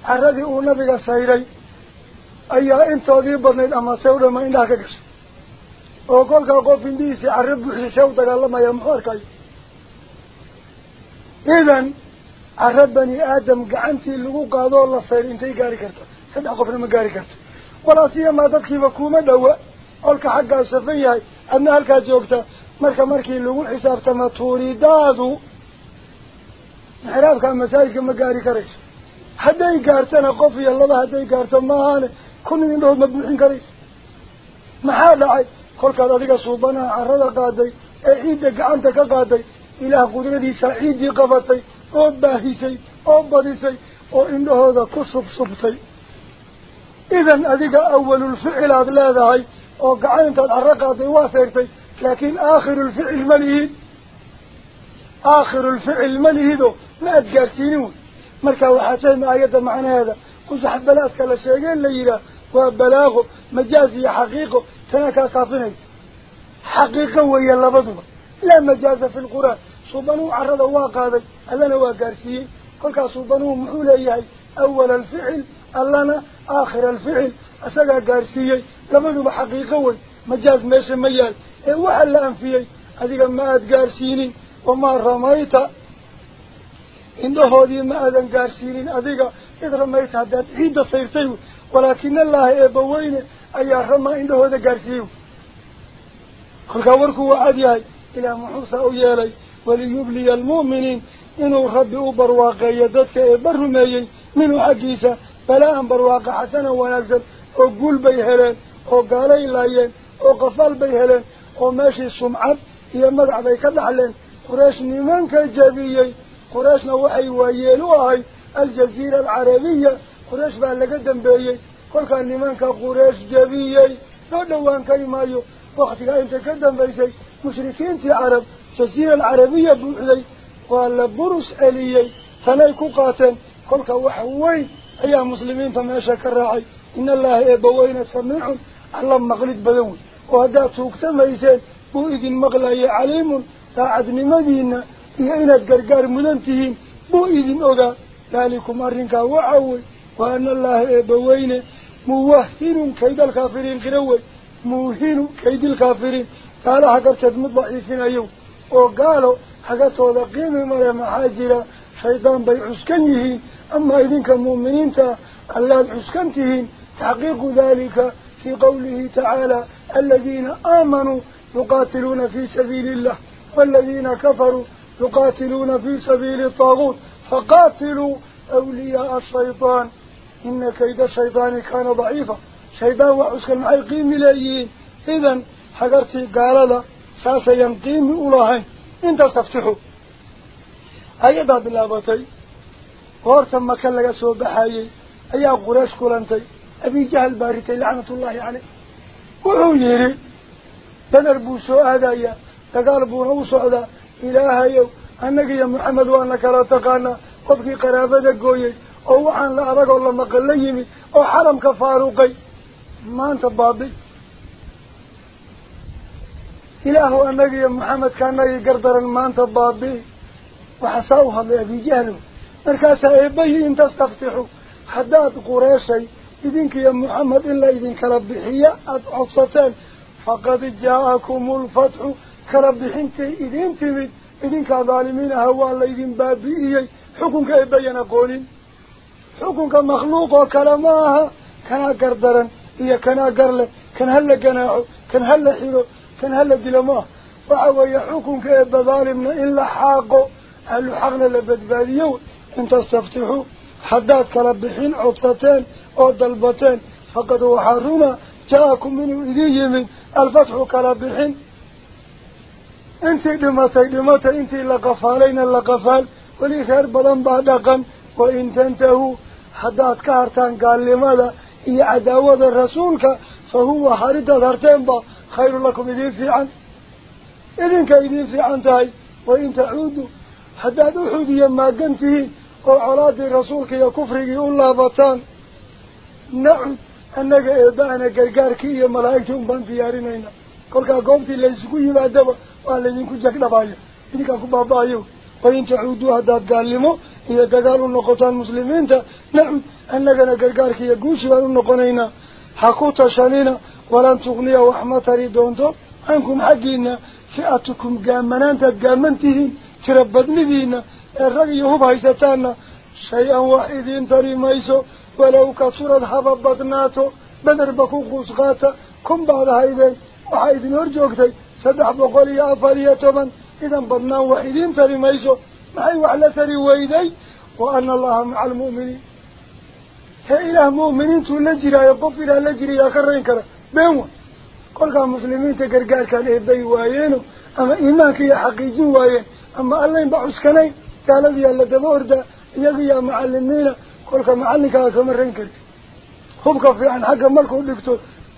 B: عرادي ونبغى سيري أيا انتو دي بدنيد أما سيولا ما إنها ككش وقال كاقوف انديسي عرب بحسي لما يمحور كاي إذن عرب بني آدم قعنتي اللقو قادوا الله سير انتي قاري كرتا سدع قفنا ما قاري كرتا ولا سيما تدكي وكوما دوا. قولك حقا سفيهي أن هلكا جوكتا. مركا مركي اللقو حساب تما توريدادو حرابك مساجك ما قاري كريش gaartana qof iyo laba hadday gaarto maahaane kunnin indhahood ma buuxin karaysa maxaa dhacay kolkaad adiga suubanaha carrada qaaday ee ciidda gacanta ka qaaday إلى قدرتي سعيد قبطي أو باهسي أو بريسي أو إن هذا كصف صفتي إذن أذيك أول الفعل أدلا ذاي أو قعينت الأرقى دواسيرتي لكن آخر الفعل مليهد آخر الفعل مليهد لا أدقار سينون مالك هو حسين آيات معنى هذا. قصح بلاسك لشيئين ليلة وبلاغه مجازي حقيقه تنكا قاطنيس حقيقة ويا بضبط لا مجاز في القرآن صبنوا عرض واقاذي ألنا وقارسيه كل صبنوا محوليه أول الفعل ألنا آخر الفعل. أسقى قارسيه لماذا بحقيقة مجاز ماشي ميال إيه وحل أنفيه هذه ما أتقارسيني وما رميت. عند هذه ما أتقارسيني هذه إذا رميت هذات عيدة صيرتيه ولكن الله إبوين أي رمى عنده هذا قارسيه كل قواركو وعاديه إلى محوصة أولي وليبلي المؤمنين. إنه رب أبرواق يددك إبرمي من حقيسة فلا أبرواق حسنا ونزل. أقول بيهلين أقالي لايين أقفال بيهلين. أماشي السمعات هي مدع بيكد علين قراش نمانك الجابيي قراش نوحي ويلوهي الجزيرة العربية. قراش بأن لقدم دنبيي قل كان نمانك قراش جابيي لا دوان كلمة يو. وقتها انت كدن بيسي مشركين في عرب جزيرة العربية بوحدي ولا برس أليي تنايكو قاتن كل كوحوي أيها مسلمين فما شكراعي إن الله إبوين سميع الله مغلد بدوي وهذا توكتم يسين بو إذن مغلي عليم inaad gargaar mudan tihiin buu idin ogaa daalikum arrinkaa waxa wey wa ana allaha eebbaweyne muwahinun kaydalkaafiriin qira wey muuhinu kaydilkaafiriin قالوا حقبتت مضعيفين أيو. وقالوا حقبت وضقيم مريم محاجرة شيطان بيعسكنه أما إذنك المؤمنين الله بعسكنته تحقيق ذلك في قوله تعالى الذين آمنوا يقاتلون في سبيل الله والذين كفروا يقاتلون في سبيل الطاغوت. فقاتلوا أولياء الشيطان. إن كيد الشيطان كان ضعيفا. شيطان وعسك المحيقين ملايين إذن حقرتي قال لا ساسا ينقيم أولاهين انت استفتحوا أيضا باللابتي غورتا مكان لك سوى بحايي أيها قراش كولانتي أبي جهل بارتي لعنة الله عليه وهو يري بدر بوسو آدايا تقال بونه سعدا ilaahayow annaga iyo maxamed waana kala taqaanaa. Qofkii qaraabada gooyey oo waxaan la aragoo la maqal la yimid oo xaramka faaruqay. Maanta baabi إله النبي محمد كان يقدر المانت بابي وحصاوها لأبي جهل. مركز أبيه إن تستفتحوا حداد قريشي. إذنك يا محمد إلا إذنك ربحية عصتان فقد جاءكم الفتح. كربحين إذن تمد إذنك ظالمين هوا الله إذن بابي حكمك أبينا قولين حكمك مخلوق وكلماها. كان قردرا إيا كان قرلا كان هلا قناعو. كان هلا حلو كان هلا دلماه وعوى يحكم كيب ظالمنا إلا حاقو. هل حقنا لبد لبدباليو انت استفتحو حداد كربحين عطتين أو ضلبتين. فقد وحارونا جاءكم من إذي من الفتح كربحين. انت دمتي دمتي انت إلا قفالين إلا قفال وليخير بلن بعدقن وإن تنتهو حداد كارتان قال لماذا؟ يا عداوة الرسولك. فهو حريدة ترتين بها lakum idiin fiican idinka idiin fiican tahay wa in tacuudu haddaad uxud iyo maagan tihiin oo colaadii rasuulka iyo kufrigii u laabataan nacud annaga eeba'ana gargaarkii iyo malaa'igtii un baan diyaarinayna kolkaa goobtii laysugu yimaadaba waa laydinku jagdhabaayo idinkaa ku baaba-ayo wain tacuuduu haddaad gaalnimo iyo dagaal u noqotaan muslimiinta nacud annagana gargaarka iyo guushi baan u noqonaynaa ha ku tashanina ولن تغنيه وحما تريدون دوندو أنكم حقينا فئتكم قامنان تقامنته تربدني دينا الرقيه هيستانا شيئا واحدين تري ميسو ولو كسر الحباب بدر بدربكو خسغاتا كن بعد هايدين وحايدين ارجوكتين سدح بقولي أفالية تبن اذا بدنا واحدين تري ميسو. محي وحلا تري ويدي. وأن الله مع المؤمنين. هاي إلى مؤمنين تولا جرايا قفلا لجريا خرين كرا. Been wa kolkaa muslimiinta gargaarkaan eebay waayeeno ama iimaanka iyo xaqiijin waayeen ama allaynba cuskanayn gaaladiyaa la daba ordaa iyagiyaa macalimiina kolka macalinkaaga kama rayn karti hubka fiican xagga markuu dhigto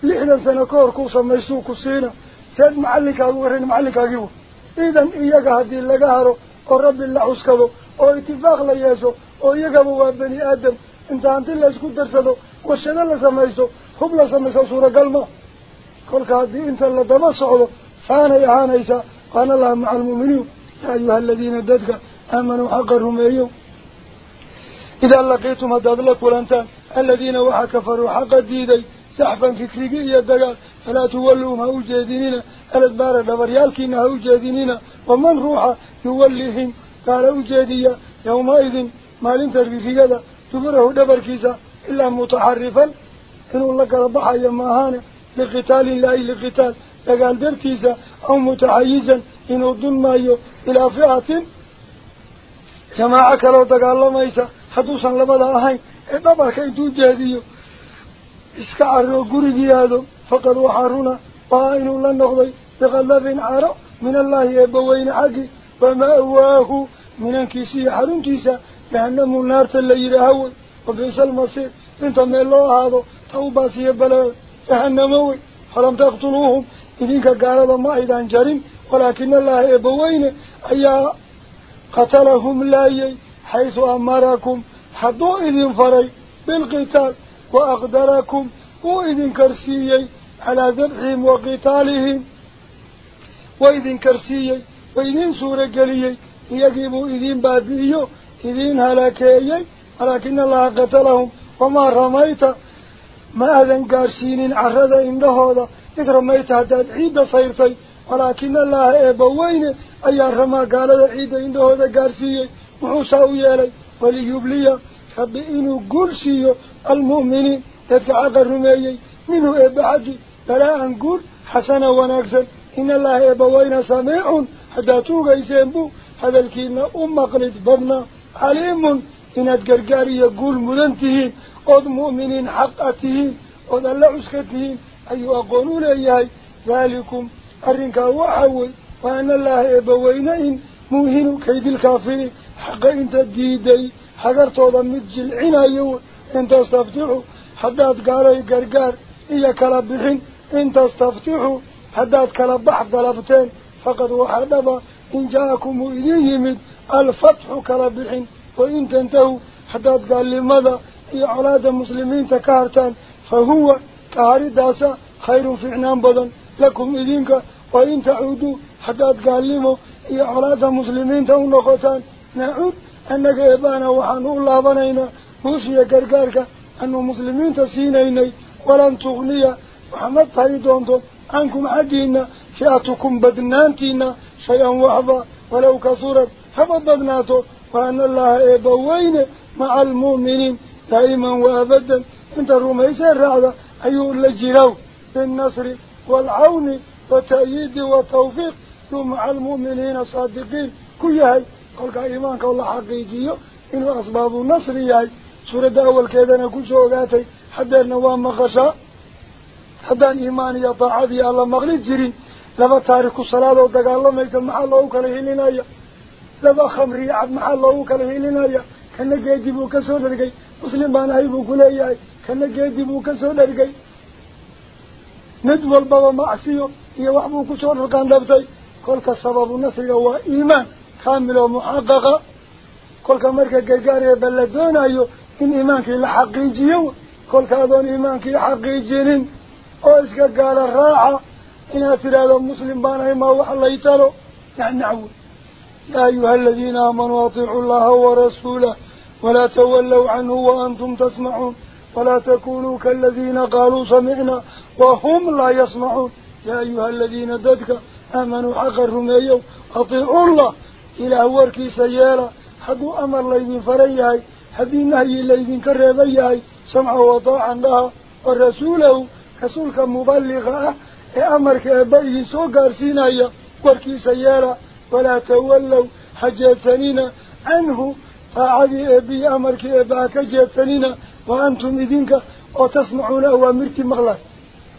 B: lixdan sano ka hor kuu samaystuu ku siina seed macalinkaaga uga rayn macalinkaagii wa idan iyaga haddii laga haro oo rabbi la cuskado oo itifaaq la yeesho oo iyagaba waa bani aadam inta hanti laysku darsado warshado la samaysto حبلا سمسا سورة قلمة. كل هذه انت اللي دمس عضو فانا يا عانيسا قال الله مع المؤمنين. يا أيها الذين ددك أمنوا حقرهم أيهم إذا لقيتم هداد لك ولانتان الذين وحا كفروا حقا ديدي. سحفا في كريقية الدقال فلا تولوا ما جاذنين الأدبار دبريالكين هاو جاذنين ومن روحا يوليهم؟ قال هاو يومئذ ما لم تربي في هذا تبره دبر دبركيسا إلا متحرفا. إنه لك ربح يا لقتال الله لقتال. لقال درتيزا أو متعيزا إنه ضم إلى فئة. جماعك لو تقال الله ميسا. حدوسا لبدا أهين. إبابا كي دو جاديو. إسكعروا قريب هذا فقد وحارونا. وإنه لن نغضي. لغلب عرق من الله يبوين حقي فما أواه من أنكسي حرون تيسا. لأنه النار تلير أول وبيس المصير. أنتم الله هذا. توبة سيبلا جهنموي فلم تقتلوهم. إذنك قال لما إذا جرم ولكن الله إبوين أي قتلهم لاي حيث أمركم. حدو إذن فري بالقتال وأقدركم. وإذن كرسيي على ذبعهم وقتالهم. وإذن كرسيي وإذن سورة قليي يجيبوا إذن بابيو إذن هلاكيي ولكن الله قتلهم. وما رميته ما أذن قارسين عرض عند هذا إذا رميت هذا عيد صيرتي ولكن الله أبوين أي رما قال عيد عند هذا قارسي وحساوي علي وليبليا فبإنه قرسي المؤمنين تتعاق الرميي منه أبعدي فلا أنقول حسنا ونقزل إن الله أبوين سميع حداتو غيزين بو أم أمقلت ببنا عليم إن قرقاري يقول مدنته قد مؤمنين حقاته قد الله عسكته. أيها قولون أيهاي ذلكم أرنك وحوي وأن الله أبوينين موهن كيد الكافر حقا إنت الديدي حقرت وضمج العنايو إنت استفتحوا حداد قاري قرقار إياك لبحين إنت استفتحوا حداد كلبح ضلبتين فقد وحدبا. إن جاءكم إليه من الفتح كلبحين. وإن تنتهوا حتى قال لماذا في أعلاد المسلمين تكارتان فهو كهاري داسا خير في عنام بدن لكم إذنك وإن تعودوا حتى قال لماذا في أعلاد المسلمين تنقطان نعود أنك إبانا وحنو الله بنينا موسيا قرقارك أن المسلمين تسينيني ولن تغنيا محمد فريدونتو أنكم عدينا فئتكم بدنانتينا شيئا وحظا ولو كثورت هم بدناتو فأن الله إيه إبوين مع المؤمنين دائما وأبدا. أنت رميس الرعلة اللي لجلو بالنصر والعون وتأييد وتوفيق ثم المؤمنين الصادقين. كل هاي قلق إيمانك الله حقيقي. إنه أصباب النصر ياي سورة أول كذا نكون شوقاتي حتى النوام مغشا حتى الإيمان يطاعدي الله مغلي جري لما تاركوا الصلاة ودقال الله ما يسمح الله وكاله لنا laba khamriya cad maxaa loogu kala hilinaya kana geedi buu ka soo dhargay muslim baan ahay buu kuleeyahay kana geedi buu ka soo dhargay mid walbaba macsiyo iyo waxbuu kusoo dharqaan dhabtay kolka sababu nasriga waa iimaan kaamil oo muxaqaqa kolka marka gargaaree balla doonayo in iimaankii la xaqiijiyo kolka adoon iimaankii xaqiijinin oo iska gaala raaca inaad tidhaahdo muslim baan ahay maa wax laytalo nacnacwo yaa يا أيها الذين آمنوا أطيعوا الله ورسوله ولا تولوا عنه وأنتم تسمعون ولا تكونوا كالذين قالوا سمعنا وهم لا يسمعون يا أيها الذين ددك آمنوا حقرهم أيوه أطيعوا الله إلى أوركي سيارة حقوا أمر ليذين فريهي حدي نهي ليذين كريبيهي سمعوا وطاعا لها ورسوله رسولك مبلغة أمرك أبيه سوكار سينايا أوركي سيارة ولا تولوا حجة حجتنينا عنه. فعدي أبي أمرك أباك جتنينا وأنتم إذنك وتصنعون أوامرك مغلق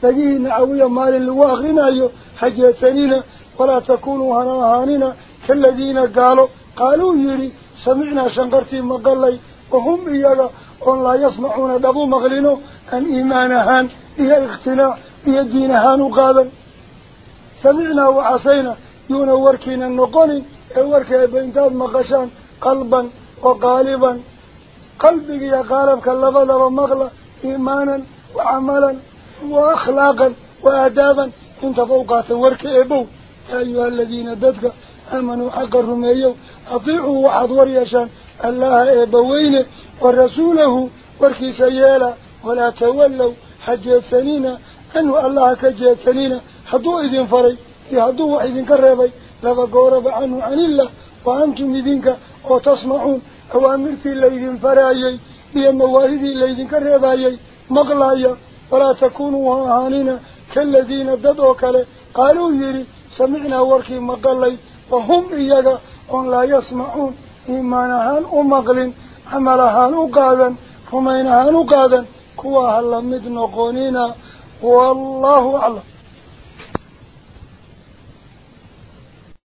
B: تجيه نعوية مال الواغنا حجتنينا ولا تكونوا هنوهانينا كالذين قالوا. قالوا يري سمعنا شنقرتي مغلق وهم إياه وأن لا يصنعون دبو مغلينو. أن إيمانهان إيا اختناع إيا الدينهان قادر سمعنا وعصينا دون وركين النقل وركا بنتاد مقشان قلبا وقالبا. قلبك يا قالبك اللبض ومغلى إيمانا وعملا وأخلاقا وأدابا. إنت فوق تورك إبو. أيها الذين ددك أمنوا حق الرميو أطيعوا وحد وريشان. الله إبوين ورسوله وركي سيالا. ولا تولوا حجيت سنين أنه الله كجيت سنين حدوا إذن فريق لهذا واحد كربي لما قرب عنه عن الله. وأنتم يدينك وتصنعون أوامرك الليذين فراجي لأن واحدين الليذين كرباجي مغلايا. ولا تكونوا هانينا كالذين ددوك له قالوا يري سمعنا واركي مغلي وهم إياك وان لا يسمعون. إيمانهان ومغلين عملهان قادا همينهان قادا كواها اللمد نقونينا والله أعلم.